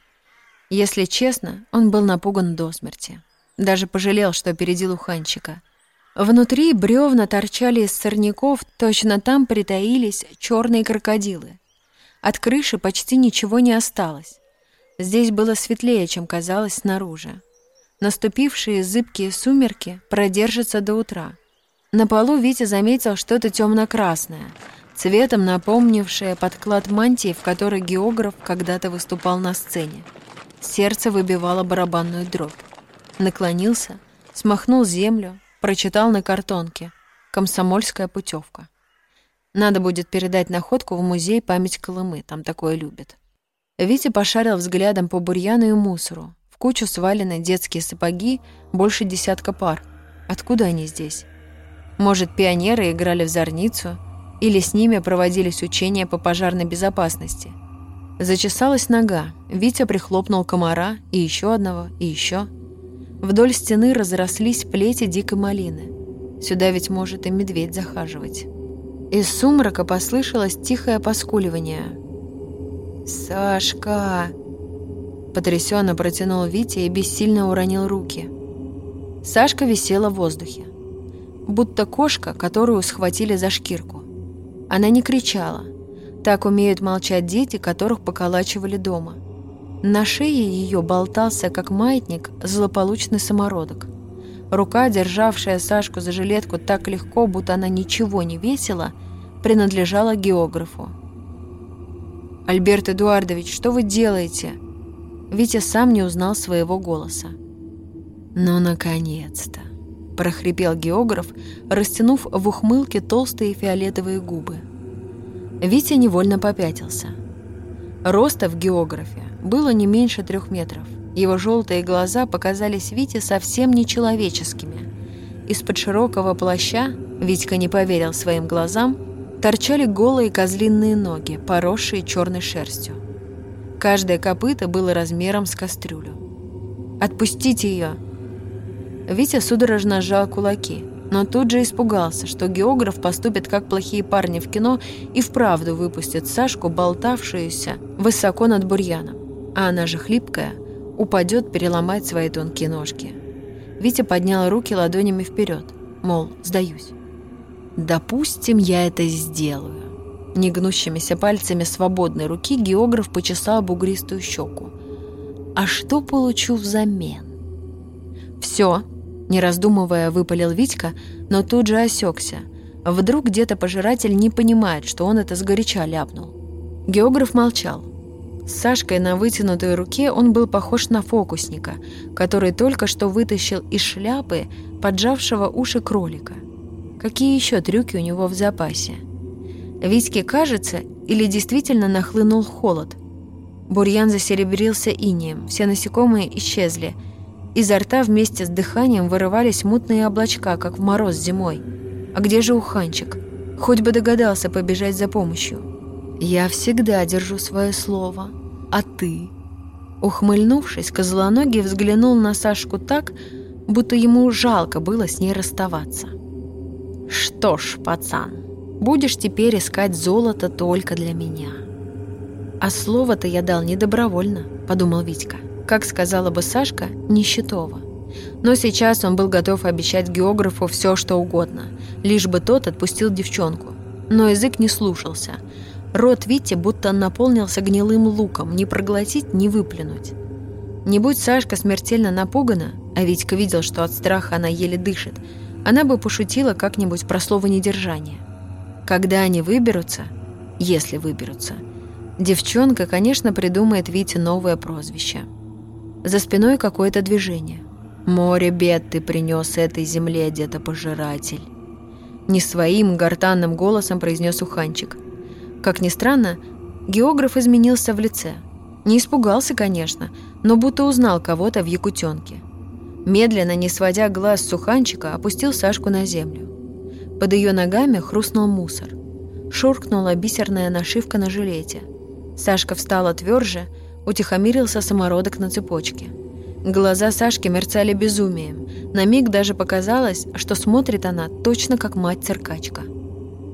Если честно, он был напуган до смерти. Даже пожалел, что опередил уханчика. Внутри бревна торчали из сорняков, точно там притаились черные крокодилы. От крыши почти ничего не осталось. Здесь было светлее, чем казалось снаружи. Наступившие зыбкие сумерки продержатся до утра. На полу Витя заметил что-то темно-красное, цветом напомнившее подклад мантии, в которой географ когда-то выступал на сцене. Сердце выбивало барабанную дробь. Наклонился, смахнул землю, прочитал на картонке «Комсомольская путевка». Надо будет передать находку в музей «Память Колымы», там такое любят. Витя пошарил взглядом по бурьяну и мусору, в кучу свалены детские сапоги, больше десятка пар. Откуда они здесь? Может, пионеры играли в зорницу? Или с ними проводились учения по пожарной безопасности? Зачесалась нога. Витя прихлопнул комара, и еще одного, и еще. Вдоль стены разрослись плети дикой малины. Сюда ведь может и медведь захаживать. Из сумрака послышалось тихое поскуливание. «Сашка!» Потрясенно протянул Витя и бессильно уронил руки. Сашка висела в воздухе, будто кошка, которую схватили за шкирку. Она не кричала. Так умеют молчать дети, которых поколачивали дома. На шее ее болтался, как маятник, злополучный самородок. Рука, державшая Сашку за жилетку так легко, будто она ничего не весила, принадлежала географу. «Альберт Эдуардович, что вы делаете?» Витя сам не узнал своего голоса. «Ну, наконец-то!» – прохрипел географ, растянув в ухмылке толстые фиолетовые губы. Витя невольно попятился. Роста в географе было не меньше трех метров. Его желтые глаза показались Вите совсем нечеловеческими. Из-под широкого плаща, Витька не поверил своим глазам, торчали голые козлиные ноги, поросшие черной шерстью. Каждое копыто было размером с кастрюлю. «Отпустите ее!» Витя судорожно сжал кулаки, но тут же испугался, что географ поступит как плохие парни в кино и вправду выпустит Сашку, болтавшуюся высоко над бурьяном. А она же хлипкая, упадет переломать свои тонкие ножки. Витя поднял руки ладонями вперед, мол, сдаюсь. «Допустим, я это сделаю». Негнущимися пальцами свободной руки географ почесал бугристую щеку. «А что получу взамен?» «Все», не раздумывая, выпалил Витька, но тут же осекся. Вдруг где-то пожиратель не понимает, что он это сгоряча ляпнул. Географ молчал. С Сашкой на вытянутой руке он был похож на фокусника, который только что вытащил из шляпы поджавшего уши кролика. Какие еще трюки у него в запасе? Витьке кажется, или действительно нахлынул холод. Бурьян засеребрился инеем, все насекомые исчезли – Изо рта вместе с дыханием вырывались мутные облачка, как в мороз зимой. А где же уханчик? Хоть бы догадался побежать за помощью. «Я всегда держу свое слово. А ты?» Ухмыльнувшись, Козлоногий взглянул на Сашку так, будто ему жалко было с ней расставаться. «Что ж, пацан, будешь теперь искать золото только для меня». «А слово-то я дал не добровольно», — подумал Витька как сказала бы Сашка, нищетово. Но сейчас он был готов обещать географу все, что угодно, лишь бы тот отпустил девчонку. Но язык не слушался. Рот Вити будто наполнился гнилым луком, не проглотить, не выплюнуть. Не будь Сашка смертельно напугана, а Витька видел, что от страха она еле дышит, она бы пошутила как-нибудь про слово недержание. Когда они выберутся, если выберутся, девчонка, конечно, придумает Вите новое прозвище – за спиной какое-то движение. «Море бед ты принес этой земле, где-то-пожиратель!» Не своим гортанным голосом произнес Уханчик. Как ни странно, географ изменился в лице. Не испугался, конечно, но будто узнал кого-то в якутенке. Медленно, не сводя глаз с Уханчика, опустил Сашку на землю. Под ее ногами хрустнул мусор. Шуркнула бисерная нашивка на жилете. Сашка встала тверже утихомирился самородок на цепочке. Глаза Сашки мерцали безумием. На миг даже показалось, что смотрит она точно как мать-циркачка.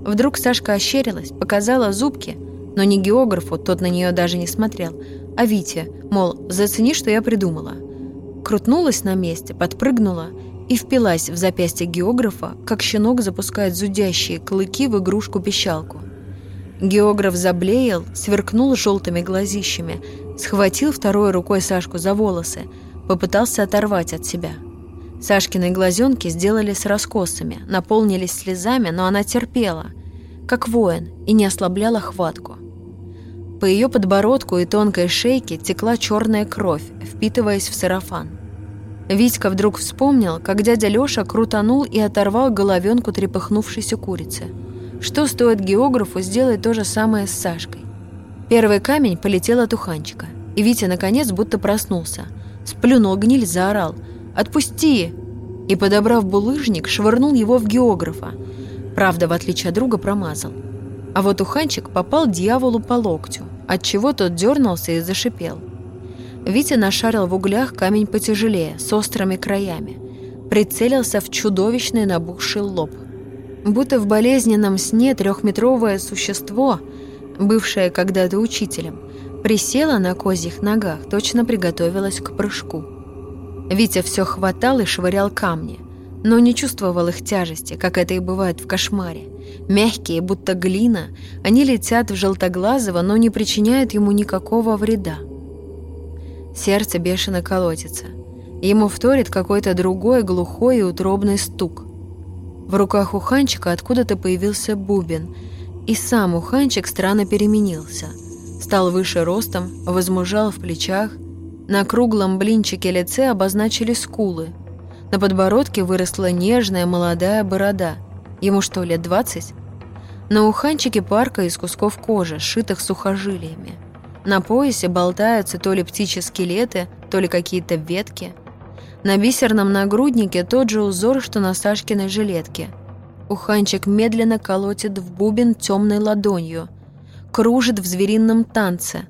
Вдруг Сашка ощерилась, показала зубки, но не географу, тот на нее даже не смотрел, а Вите, мол, зацени, что я придумала. Крутнулась на месте, подпрыгнула и впилась в запястье географа, как щенок запускает зудящие клыки в игрушку-пищалку. Географ заблеял, сверкнул желтыми глазищами, Схватил второй рукой Сашку за волосы, попытался оторвать от себя. Сашкины глазенки сделались раскосами, наполнились слезами, но она терпела, как воин, и не ослабляла хватку. По ее подбородку и тонкой шейке текла черная кровь, впитываясь в сарафан. Витька вдруг вспомнил, как дядя Лёша крутанул и оторвал головенку трепыхнувшейся курицы. Что стоит географу сделать то же самое с Сашкой? Первый камень полетел от уханчика, и Витя наконец будто проснулся. Сплюнул гниль, заорал «Отпусти!» и, подобрав булыжник, швырнул его в географа. Правда, в отличие от друга, промазал. А вот уханчик попал дьяволу по локтю, отчего тот дернулся и зашипел. Витя нашарил в углях камень потяжелее, с острыми краями. Прицелился в чудовищный набухший лоб. Будто в болезненном сне трехметровое существо – бывшая когда-то учителем, присела на козьих ногах, точно приготовилась к прыжку. Витя все хватал и швырял камни, но не чувствовал их тяжести, как это и бывает в кошмаре. Мягкие, будто глина, они летят в желтоглазого, но не причиняют ему никакого вреда. Сердце бешено колотится. Ему вторит какой-то другой глухой и утробный стук. В руках у Ханчика откуда-то появился бубен — и сам уханчик странно переменился. Стал выше ростом, возмужал в плечах. На круглом блинчике лице обозначили скулы. На подбородке выросла нежная молодая борода. Ему что, лет двадцать? На уханчике парка из кусков кожи, сшитых сухожилиями. На поясе болтаются то ли птичьи скелеты, то ли какие-то ветки. На бисерном нагруднике тот же узор, что на Сашкиной жилетке. Уханчик медленно колотит в бубен темной ладонью, кружит в зверином танце.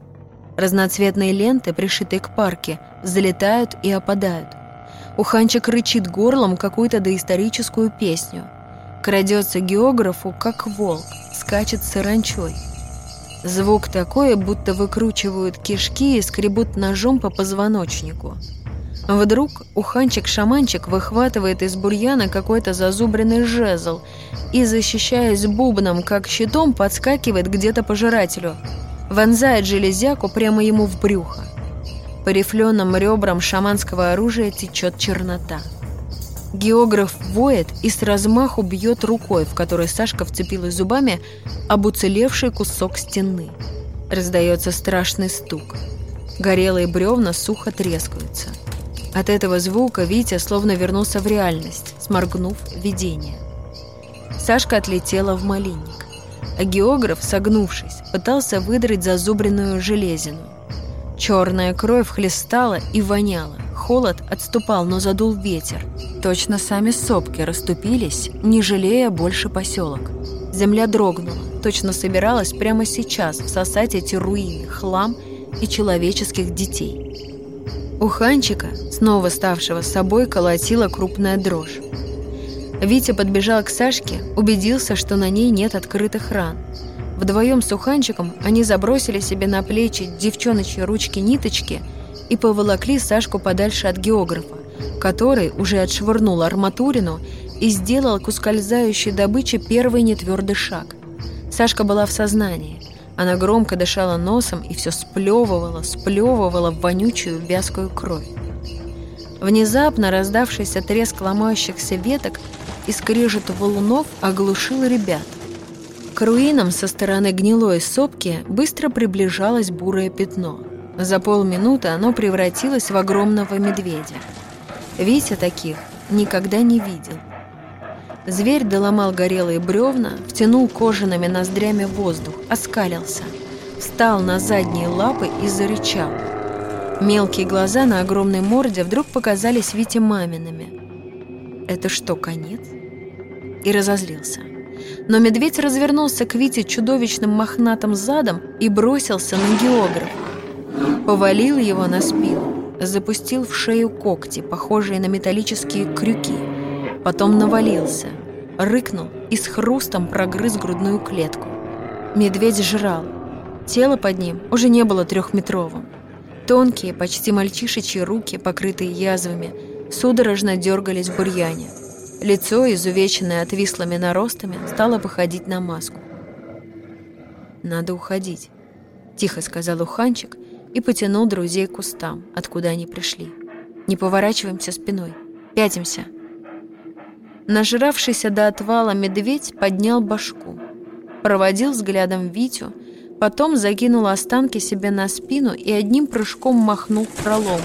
Разноцветные ленты, пришитые к парке, залетают и опадают. Уханчик рычит горлом какую-то доисторическую песню. Крадется географу, как волк, скачет саранчой. Звук такой, будто выкручивают кишки и скребут ножом по позвоночнику. Вдруг уханчик-шаманчик выхватывает из бурьяна какой-то зазубренный жезл и, защищаясь бубном, как щитом, подскакивает где-то пожирателю. Вонзает железяку прямо ему в брюхо. По рифленым ребрам шаманского оружия течет чернота. Географ воет и с размаху бьет рукой, в которой Сашка вцепилась зубами, об уцелевший кусок стены. Раздается страшный стук. Горелые бревна сухо трескаются. От этого звука Витя словно вернулся в реальность, сморгнув видение. Сашка отлетела в малинник, а географ, согнувшись, пытался выдрать зазубренную железину. Черная кровь хлестала и воняла. Холод отступал, но задул ветер. Точно сами сопки расступились, не жалея больше поселок. Земля дрогнула, точно собиралась прямо сейчас всосать эти руины, хлам и человеческих детей. У Ханчика, снова ставшего собой, колотила крупная дрожь. Витя подбежал к Сашке, убедился, что на ней нет открытых ран. Вдвоем с Уханчиком они забросили себе на плечи девчоночьи ручки-ниточки и поволокли Сашку подальше от географа, который уже отшвырнул арматурину и сделал к ускользающей добыче первый нетвердый шаг. Сашка была в сознании. Она громко дышала носом и все сплевывала, сплевывала в вонючую вязкую кровь. Внезапно раздавшийся треск ломающихся веток и скрежет валунов оглушил ребят. К руинам со стороны гнилой сопки быстро приближалось бурое пятно. За полминуты оно превратилось в огромного медведя. Витя таких никогда не видел. Зверь доломал горелые бревна, втянул кожаными ноздрями воздух, оскалился, встал на задние лапы и зарычал. Мелкие глаза на огромной морде вдруг показались Вите мамиными. «Это что, конец?» И разозлился. Но медведь развернулся к Вите чудовищным мохнатым задом и бросился на географа. Повалил его на спину, запустил в шею когти, похожие на металлические крюки. Потом навалился, рыкнул и с хрустом прогрыз грудную клетку. Медведь жрал. Тело под ним уже не было трехметровым. Тонкие, почти мальчишечьи руки, покрытые язвами, судорожно дергались в бурьяне. Лицо, изувеченное отвислыми наростами, стало походить на маску. «Надо уходить», — тихо сказал Уханчик и потянул друзей к кустам, откуда они пришли. «Не поворачиваемся спиной. Пятимся». Нажравшийся до отвала медведь поднял башку, проводил взглядом Витю, потом закинул останки себе на спину и одним прыжком махнул в пролом.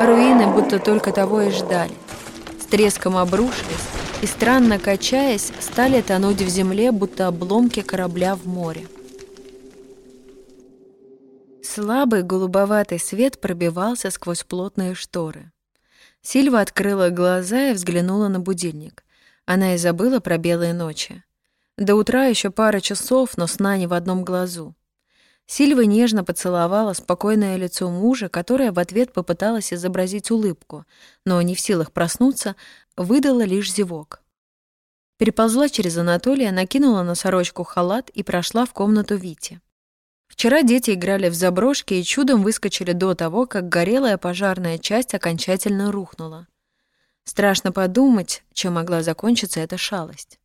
Руины будто только того и ждали треском обрушились и, странно качаясь, стали тонуть в земле, будто обломки корабля в море. Слабый голубоватый свет пробивался сквозь плотные шторы. Сильва открыла глаза и взглянула на будильник. Она и забыла про белые ночи. До утра еще пара часов, но сна не в одном глазу. Сильва нежно поцеловала спокойное лицо мужа, которое в ответ попыталась изобразить улыбку, но не в силах проснуться, выдала лишь зевок. Переползла через Анатолия, накинула на сорочку халат и прошла в комнату Вити. Вчера дети играли в заброшки и чудом выскочили до того, как горелая пожарная часть окончательно рухнула. Страшно подумать, чем могла закончиться эта шалость.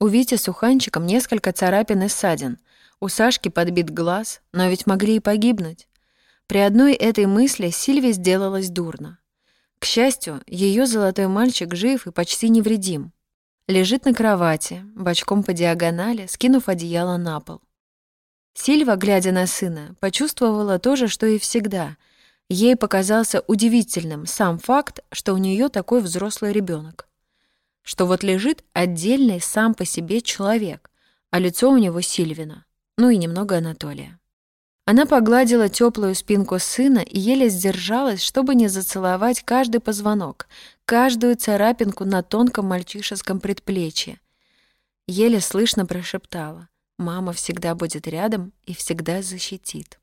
У Вити с Уханчиком несколько царапин и ссадин — у Сашки подбит глаз, но ведь могли и погибнуть. При одной этой мысли Сильве сделалось дурно. К счастью, ее золотой мальчик жив и почти невредим. Лежит на кровати, бочком по диагонали, скинув одеяло на пол. Сильва, глядя на сына, почувствовала то же, что и всегда. Ей показался удивительным сам факт, что у нее такой взрослый ребенок, что вот лежит отдельный сам по себе человек, а лицо у него Сильвина, ну и немного Анатолия. Она погладила теплую спинку сына и еле сдержалась, чтобы не зацеловать каждый позвонок, каждую царапинку на тонком мальчишеском предплечье. Еле слышно прошептала «Мама всегда будет рядом и всегда защитит».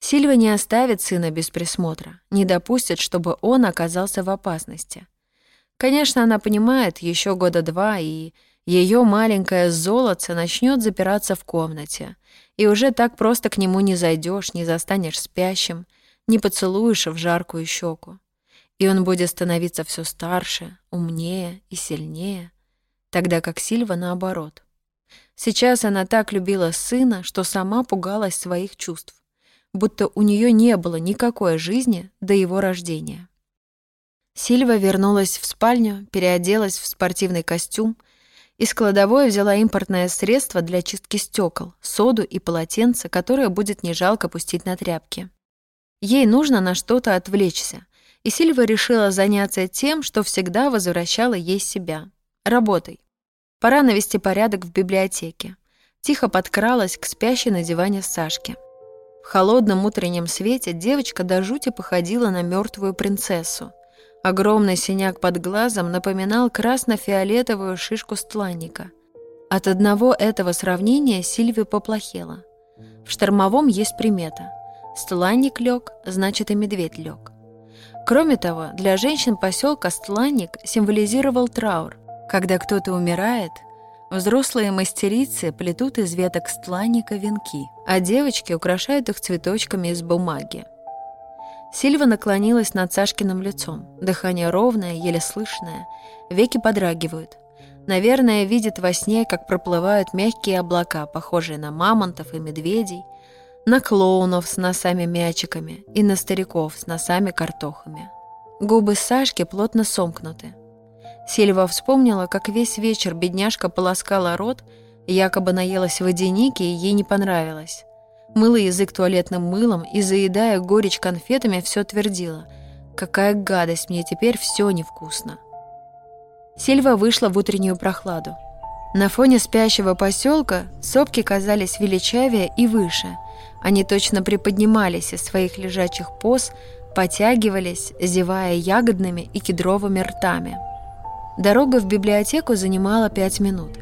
Сильва не оставит сына без присмотра, не допустит, чтобы он оказался в опасности. Конечно, она понимает, еще года два, и ее маленькое золотце начнет запираться в комнате, и уже так просто к нему не зайдешь, не застанешь спящим, не поцелуешь в жаркую щеку. И он будет становиться все старше, умнее и сильнее, тогда как Сильва наоборот. Сейчас она так любила сына, что сама пугалась своих чувств будто у нее не было никакой жизни до его рождения. Сильва вернулась в спальню, переоделась в спортивный костюм, из кладовой взяла импортное средство для чистки стекол, соду и полотенце, которое будет не жалко пустить на тряпки. Ей нужно на что-то отвлечься, и Сильва решила заняться тем, что всегда возвращало ей себя — работой. Пора навести порядок в библиотеке. Тихо подкралась к спящей на диване Сашке. В холодном утреннем свете девочка до жути походила на мертвую принцессу. Огромный синяк под глазом напоминал красно-фиолетовую шишку стланника. От одного этого сравнения Сильвия поплохела. В штормовом есть примета. Стланник лег, значит и медведь лег. Кроме того, для женщин поселка Стланник символизировал траур. Когда кто-то умирает, Взрослые мастерицы плетут из веток стланника венки, а девочки украшают их цветочками из бумаги. Сильва наклонилась над Сашкиным лицом. Дыхание ровное, еле слышное. Веки подрагивают. Наверное, видит во сне, как проплывают мягкие облака, похожие на мамонтов и медведей, на клоунов с носами-мячиками и на стариков с носами-картохами. Губы Сашки плотно сомкнуты. Сильва вспомнила, как весь вечер бедняжка полоскала рот, якобы наелась водяники и ей не понравилось. Мыла язык туалетным мылом и, заедая горечь конфетами, все твердила. «Какая гадость, мне теперь все невкусно». Сильва вышла в утреннюю прохладу. На фоне спящего поселка сопки казались величавее и выше. Они точно приподнимались из своих лежачих поз, потягивались, зевая ягодными и кедровыми ртами. Дорога в библиотеку занимала пять минут.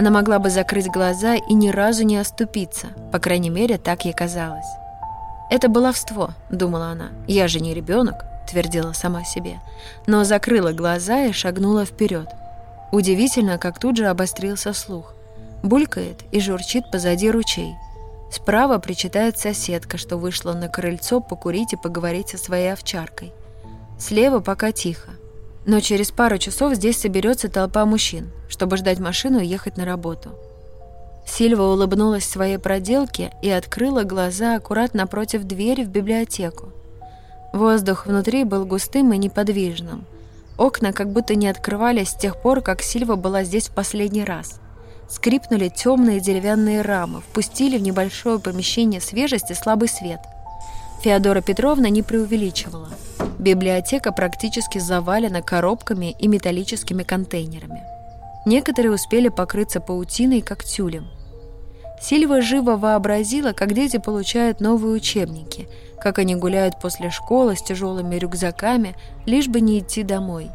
Она могла бы закрыть глаза и ни разу не оступиться, по крайней мере, так ей казалось. «Это баловство», — думала она. «Я же не ребенок», — твердила сама себе. Но закрыла глаза и шагнула вперед. Удивительно, как тут же обострился слух. Булькает и журчит позади ручей. Справа причитает соседка, что вышла на крыльцо покурить и поговорить со своей овчаркой. Слева пока тихо. Но через пару часов здесь соберется толпа мужчин, чтобы ждать машину и ехать на работу. Сильва улыбнулась своей проделке и открыла глаза аккуратно напротив двери в библиотеку. Воздух внутри был густым и неподвижным. Окна как будто не открывались с тех пор, как Сильва была здесь в последний раз. Скрипнули темные деревянные рамы, впустили в небольшое помещение свежесть и слабый свет. Феодора Петровна не преувеличивала – Библиотека практически завалена коробками и металлическими контейнерами. Некоторые успели покрыться паутиной, как тюлем. Сильва живо вообразила, как дети получают новые учебники, как они гуляют после школы с тяжелыми рюкзаками, лишь бы не идти домой.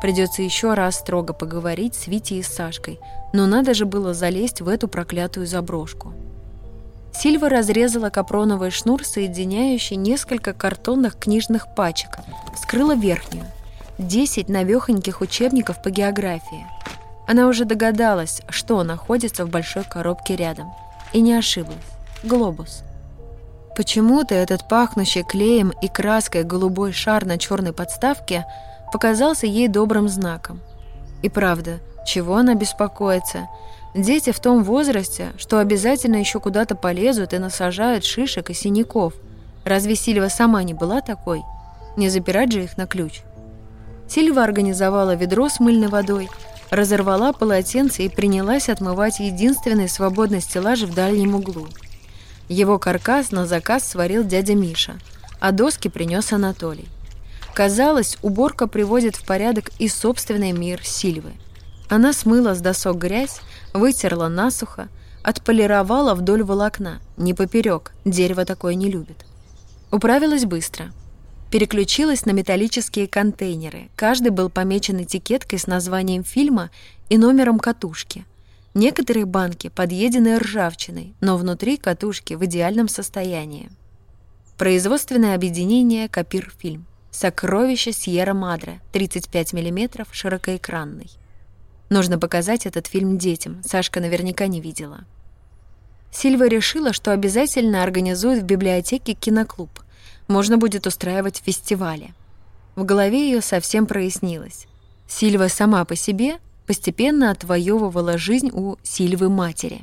Придется еще раз строго поговорить с Витей и Сашкой, но надо же было залезть в эту проклятую заброшку. Сильва разрезала капроновый шнур, соединяющий несколько картонных книжных пачек, вскрыла верхнюю. Десять навехоньких учебников по географии. Она уже догадалась, что находится в большой коробке рядом. И не ошиблась. Глобус. Почему-то этот пахнущий клеем и краской голубой шар на черной подставке показался ей добрым знаком. И правда, чего она беспокоится – Дети в том возрасте, что обязательно еще куда-то полезут и насажают шишек и синяков. Разве Сильва сама не была такой? Не запирать же их на ключ. Сильва организовала ведро с мыльной водой, разорвала полотенце и принялась отмывать единственный свободный стеллаж в дальнем углу. Его каркас на заказ сварил дядя Миша. а доски принес Анатолий. Казалось, уборка приводит в порядок и собственный мир Сильвы. Она смыла с досок грязь, вытерла насухо, отполировала вдоль волокна, не поперек, дерево такое не любит. Управилась быстро. Переключилась на металлические контейнеры. Каждый был помечен этикеткой с названием фильма и номером катушки. Некоторые банки подъедены ржавчиной, но внутри катушки в идеальном состоянии. Производственное объединение «Копирфильм». Сокровище Сьерра Мадре, 35 мм, широкоэкранный. Нужно показать этот фильм детям, Сашка наверняка не видела. Сильва решила, что обязательно организует в библиотеке киноклуб. Можно будет устраивать фестивали. В голове ее совсем прояснилось. Сильва сама по себе постепенно отвоевывала жизнь у Сильвы матери.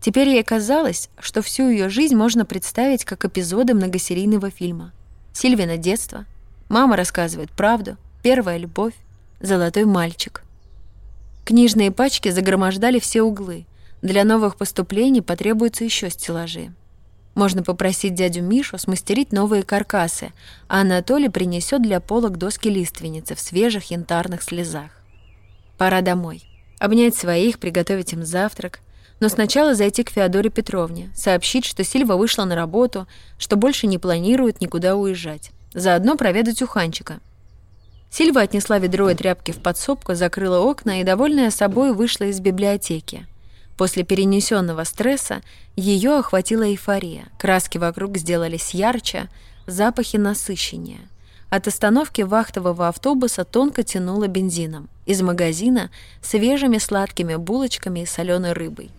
Теперь ей казалось, что всю ее жизнь можно представить как эпизоды многосерийного фильма. Сильвина детство — Мама рассказывает правду, первая любовь, золотой мальчик. Книжные пачки загромождали все углы. Для новых поступлений потребуются еще стеллажи. Можно попросить дядю Мишу смастерить новые каркасы, а Анатолий принесет для полок доски лиственницы в свежих янтарных слезах. Пора домой. Обнять своих, приготовить им завтрак. Но сначала зайти к Феодоре Петровне, сообщить, что Сильва вышла на работу, что больше не планирует никуда уезжать. Заодно проведать уханчика. Сильва отнесла ведро и тряпки в подсобку, закрыла окна и, довольная собой, вышла из библиотеки. После перенесенного стресса ее охватила эйфория. Краски вокруг сделались ярче, запахи насыщеннее. От остановки вахтового автобуса тонко тянуло бензином. Из магазина — свежими сладкими булочками и соленой рыбой.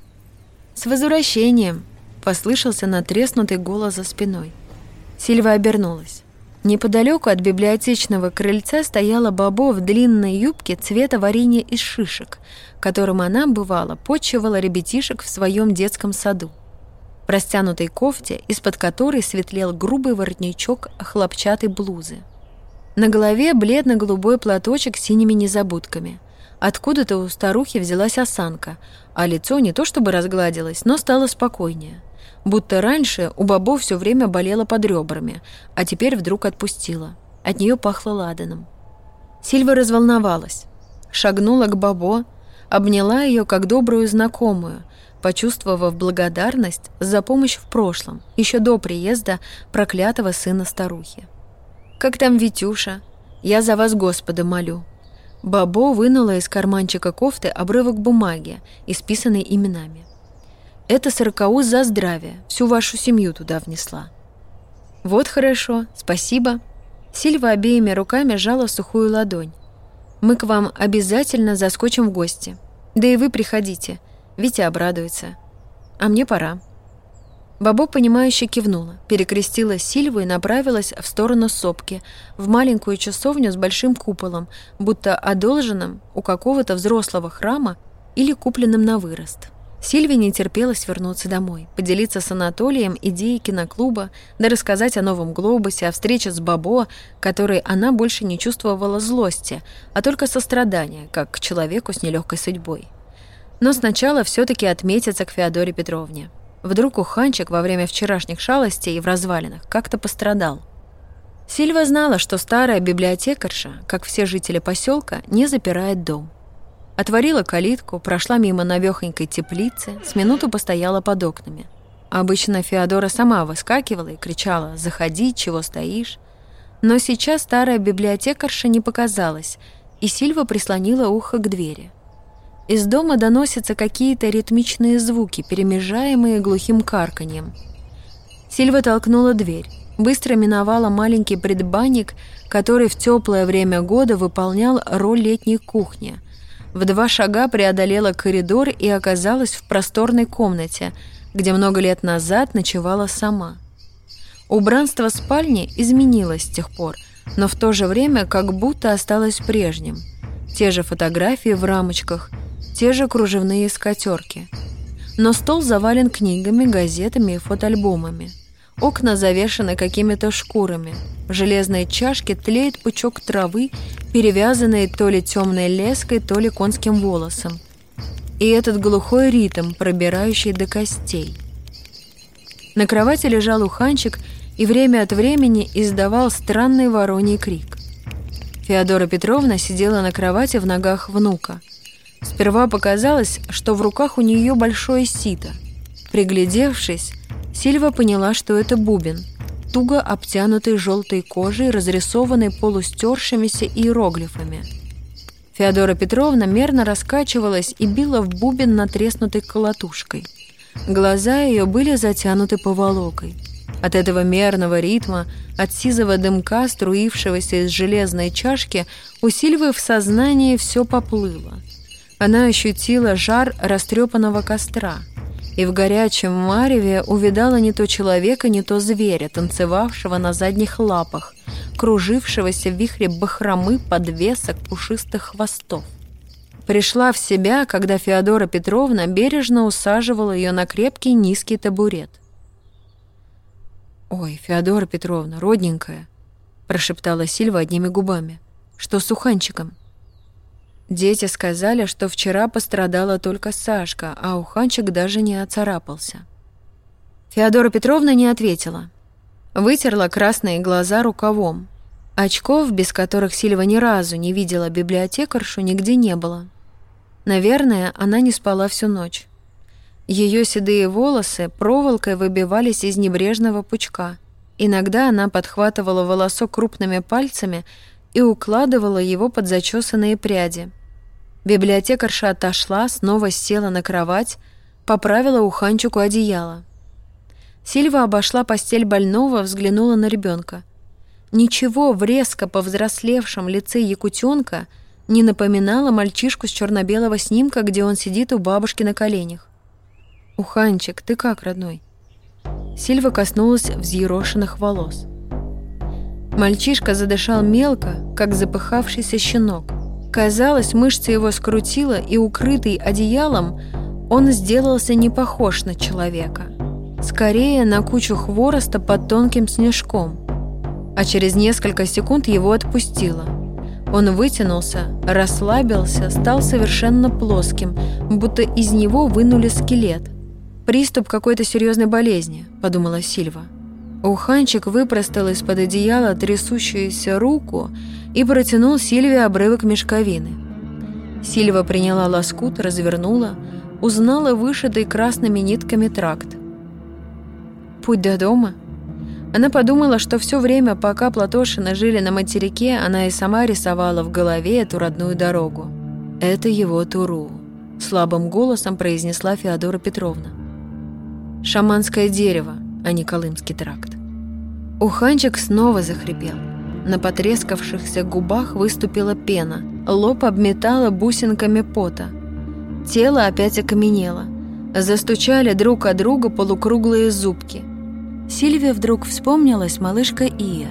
«С возвращением!» — послышался натреснутый голос за спиной. Сильва обернулась. Неподалеку от библиотечного крыльца стояла Бабо в длинной юбке цвета варенья из шишек, которым она, бывало, почивала ребятишек в своем детском саду. В растянутой кофте, из-под которой светлел грубый воротничок хлопчатой блузы. На голове бледно-голубой платочек с синими незабудками. Откуда-то у старухи взялась осанка, а лицо не то чтобы разгладилось, но стало спокойнее – будто раньше у Бабо все время болела под ребрами, а теперь вдруг отпустила. От нее пахло ладаном. Сильва разволновалась, шагнула к Бабо, обняла ее как добрую знакомую, почувствовав благодарность за помощь в прошлом, еще до приезда проклятого сына старухи. «Как там Витюша? Я за вас Господа молю». Бабо вынула из карманчика кофты обрывок бумаги, исписанный именами. Это сорокауз за здравие. Всю вашу семью туда внесла. Вот хорошо, спасибо. Сильва обеими руками сжала сухую ладонь. Мы к вам обязательно заскочим в гости. Да и вы приходите. Витя обрадуется. А мне пора. Бабо, понимающе кивнула, перекрестила Сильву и направилась в сторону сопки, в маленькую часовню с большим куполом, будто одолженным у какого-то взрослого храма или купленным на вырост. Сильве не терпелось вернуться домой, поделиться с Анатолием идеей киноклуба, да рассказать о новом глобусе, о встрече с Бабо, которой она больше не чувствовала злости, а только сострадания, как к человеку с нелегкой судьбой. Но сначала все таки отметиться к Феодоре Петровне. Вдруг уханчик во время вчерашних шалостей и в развалинах как-то пострадал. Сильва знала, что старая библиотекарша, как все жители поселка, не запирает дом. Отворила калитку, прошла мимо навехонькой теплицы, с минуту постояла под окнами. Обычно Феодора сама выскакивала и кричала «Заходи, чего стоишь?». Но сейчас старая библиотекарша не показалась, и Сильва прислонила ухо к двери. Из дома доносятся какие-то ритмичные звуки, перемежаемые глухим карканьем. Сильва толкнула дверь, быстро миновала маленький предбанник, который в теплое время года выполнял роль летней кухни – в два шага преодолела коридор и оказалась в просторной комнате, где много лет назад ночевала сама. Убранство спальни изменилось с тех пор, но в то же время как будто осталось прежним. Те же фотографии в рамочках, те же кружевные скатерки. Но стол завален книгами, газетами и фотоальбомами. Окна завешаны какими-то шкурами. В железной чашке тлеет пучок травы, перевязанный то ли темной леской, то ли конским волосом. И этот глухой ритм, пробирающий до костей. На кровати лежал уханчик и время от времени издавал странный вороний крик. Феодора Петровна сидела на кровати в ногах внука. Сперва показалось, что в руках у нее большое сито. Приглядевшись, Сильва поняла, что это бубен, туго обтянутый желтой кожей, разрисованный полустершимися иероглифами. Феодора Петровна мерно раскачивалась и била в бубен натреснутой колотушкой. Глаза ее были затянуты поволокой. От этого мерного ритма, от сизого дымка, струившегося из железной чашки, у в сознании все поплыло. Она ощутила жар растрепанного костра – и в горячем мареве увидала не то человека, не то зверя, танцевавшего на задних лапах, кружившегося в вихре бахромы подвесок пушистых хвостов. Пришла в себя, когда Феодора Петровна бережно усаживала ее на крепкий низкий табурет. «Ой, Феодора Петровна, родненькая», — прошептала Сильва одними губами. «Что с уханчиком?» Дети сказали, что вчера пострадала только Сашка, а уханчик даже не оцарапался. Феодора Петровна не ответила. Вытерла красные глаза рукавом. Очков, без которых Сильва ни разу не видела библиотекаршу, нигде не было. Наверное, она не спала всю ночь. Ее седые волосы проволокой выбивались из небрежного пучка. Иногда она подхватывала волосок крупными пальцами и укладывала его под зачесанные пряди. Библиотекарша отошла, снова села на кровать, поправила уханчику одеяло. Сильва обошла постель больного, взглянула на ребенка. Ничего в резко повзрослевшем лице якутенка не напоминало мальчишку с черно-белого снимка, где он сидит у бабушки на коленях. «Уханчик, ты как, родной?» Сильва коснулась взъерошенных волос. Мальчишка задышал мелко, как запыхавшийся щенок. Казалось, мышцы его скрутило, и укрытый одеялом он сделался не похож на человека. Скорее на кучу хвороста под тонким снежком. А через несколько секунд его отпустило. Он вытянулся, расслабился, стал совершенно плоским, будто из него вынули скелет. «Приступ какой-то серьезной болезни», — подумала Сильва. Уханчик выпростал из-под одеяла трясущуюся руку и протянул Сильве обрывок мешковины. Сильва приняла лоскут, развернула, узнала вышитый красными нитками тракт. Путь до дома. Она подумала, что все время, пока Платошина жили на материке, она и сама рисовала в голове эту родную дорогу. «Это его Туру», — слабым голосом произнесла Феодора Петровна. «Шаманское дерево», а не Колымский тракт. Уханчик снова захрипел. На потрескавшихся губах выступила пена, лоб обметала бусинками пота. Тело опять окаменело. Застучали друг о друга полукруглые зубки. Сильвия вдруг вспомнилась малышка Ия,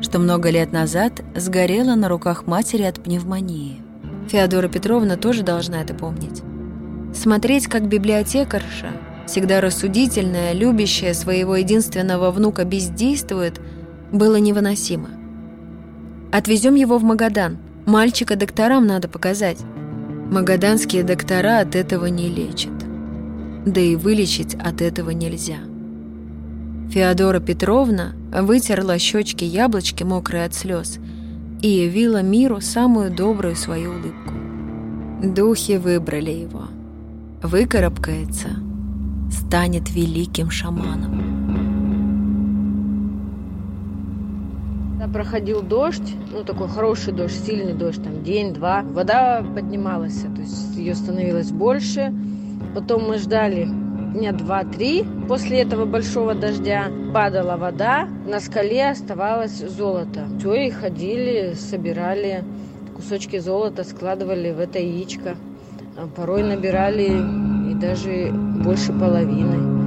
что много лет назад сгорела на руках матери от пневмонии. Феодора Петровна тоже должна это помнить. Смотреть, как библиотекарша всегда рассудительная, любящая своего единственного внука бездействует, было невыносимо. «Отвезем его в Магадан. Мальчика докторам надо показать». Магаданские доктора от этого не лечат. Да и вылечить от этого нельзя. Феодора Петровна вытерла щечки яблочки, мокрые от слез, и явила миру самую добрую свою улыбку. Духи выбрали его. Выкарабкается — станет великим шаманом. Проходил дождь, ну такой хороший дождь, сильный дождь, там день-два. Вода поднималась, то есть ее становилось больше. Потом мы ждали дня два-три. После этого большого дождя падала вода, на скале оставалось золото. Все, и ходили, собирали кусочки золота, складывали в это яичко. А порой набирали и даже больше половины.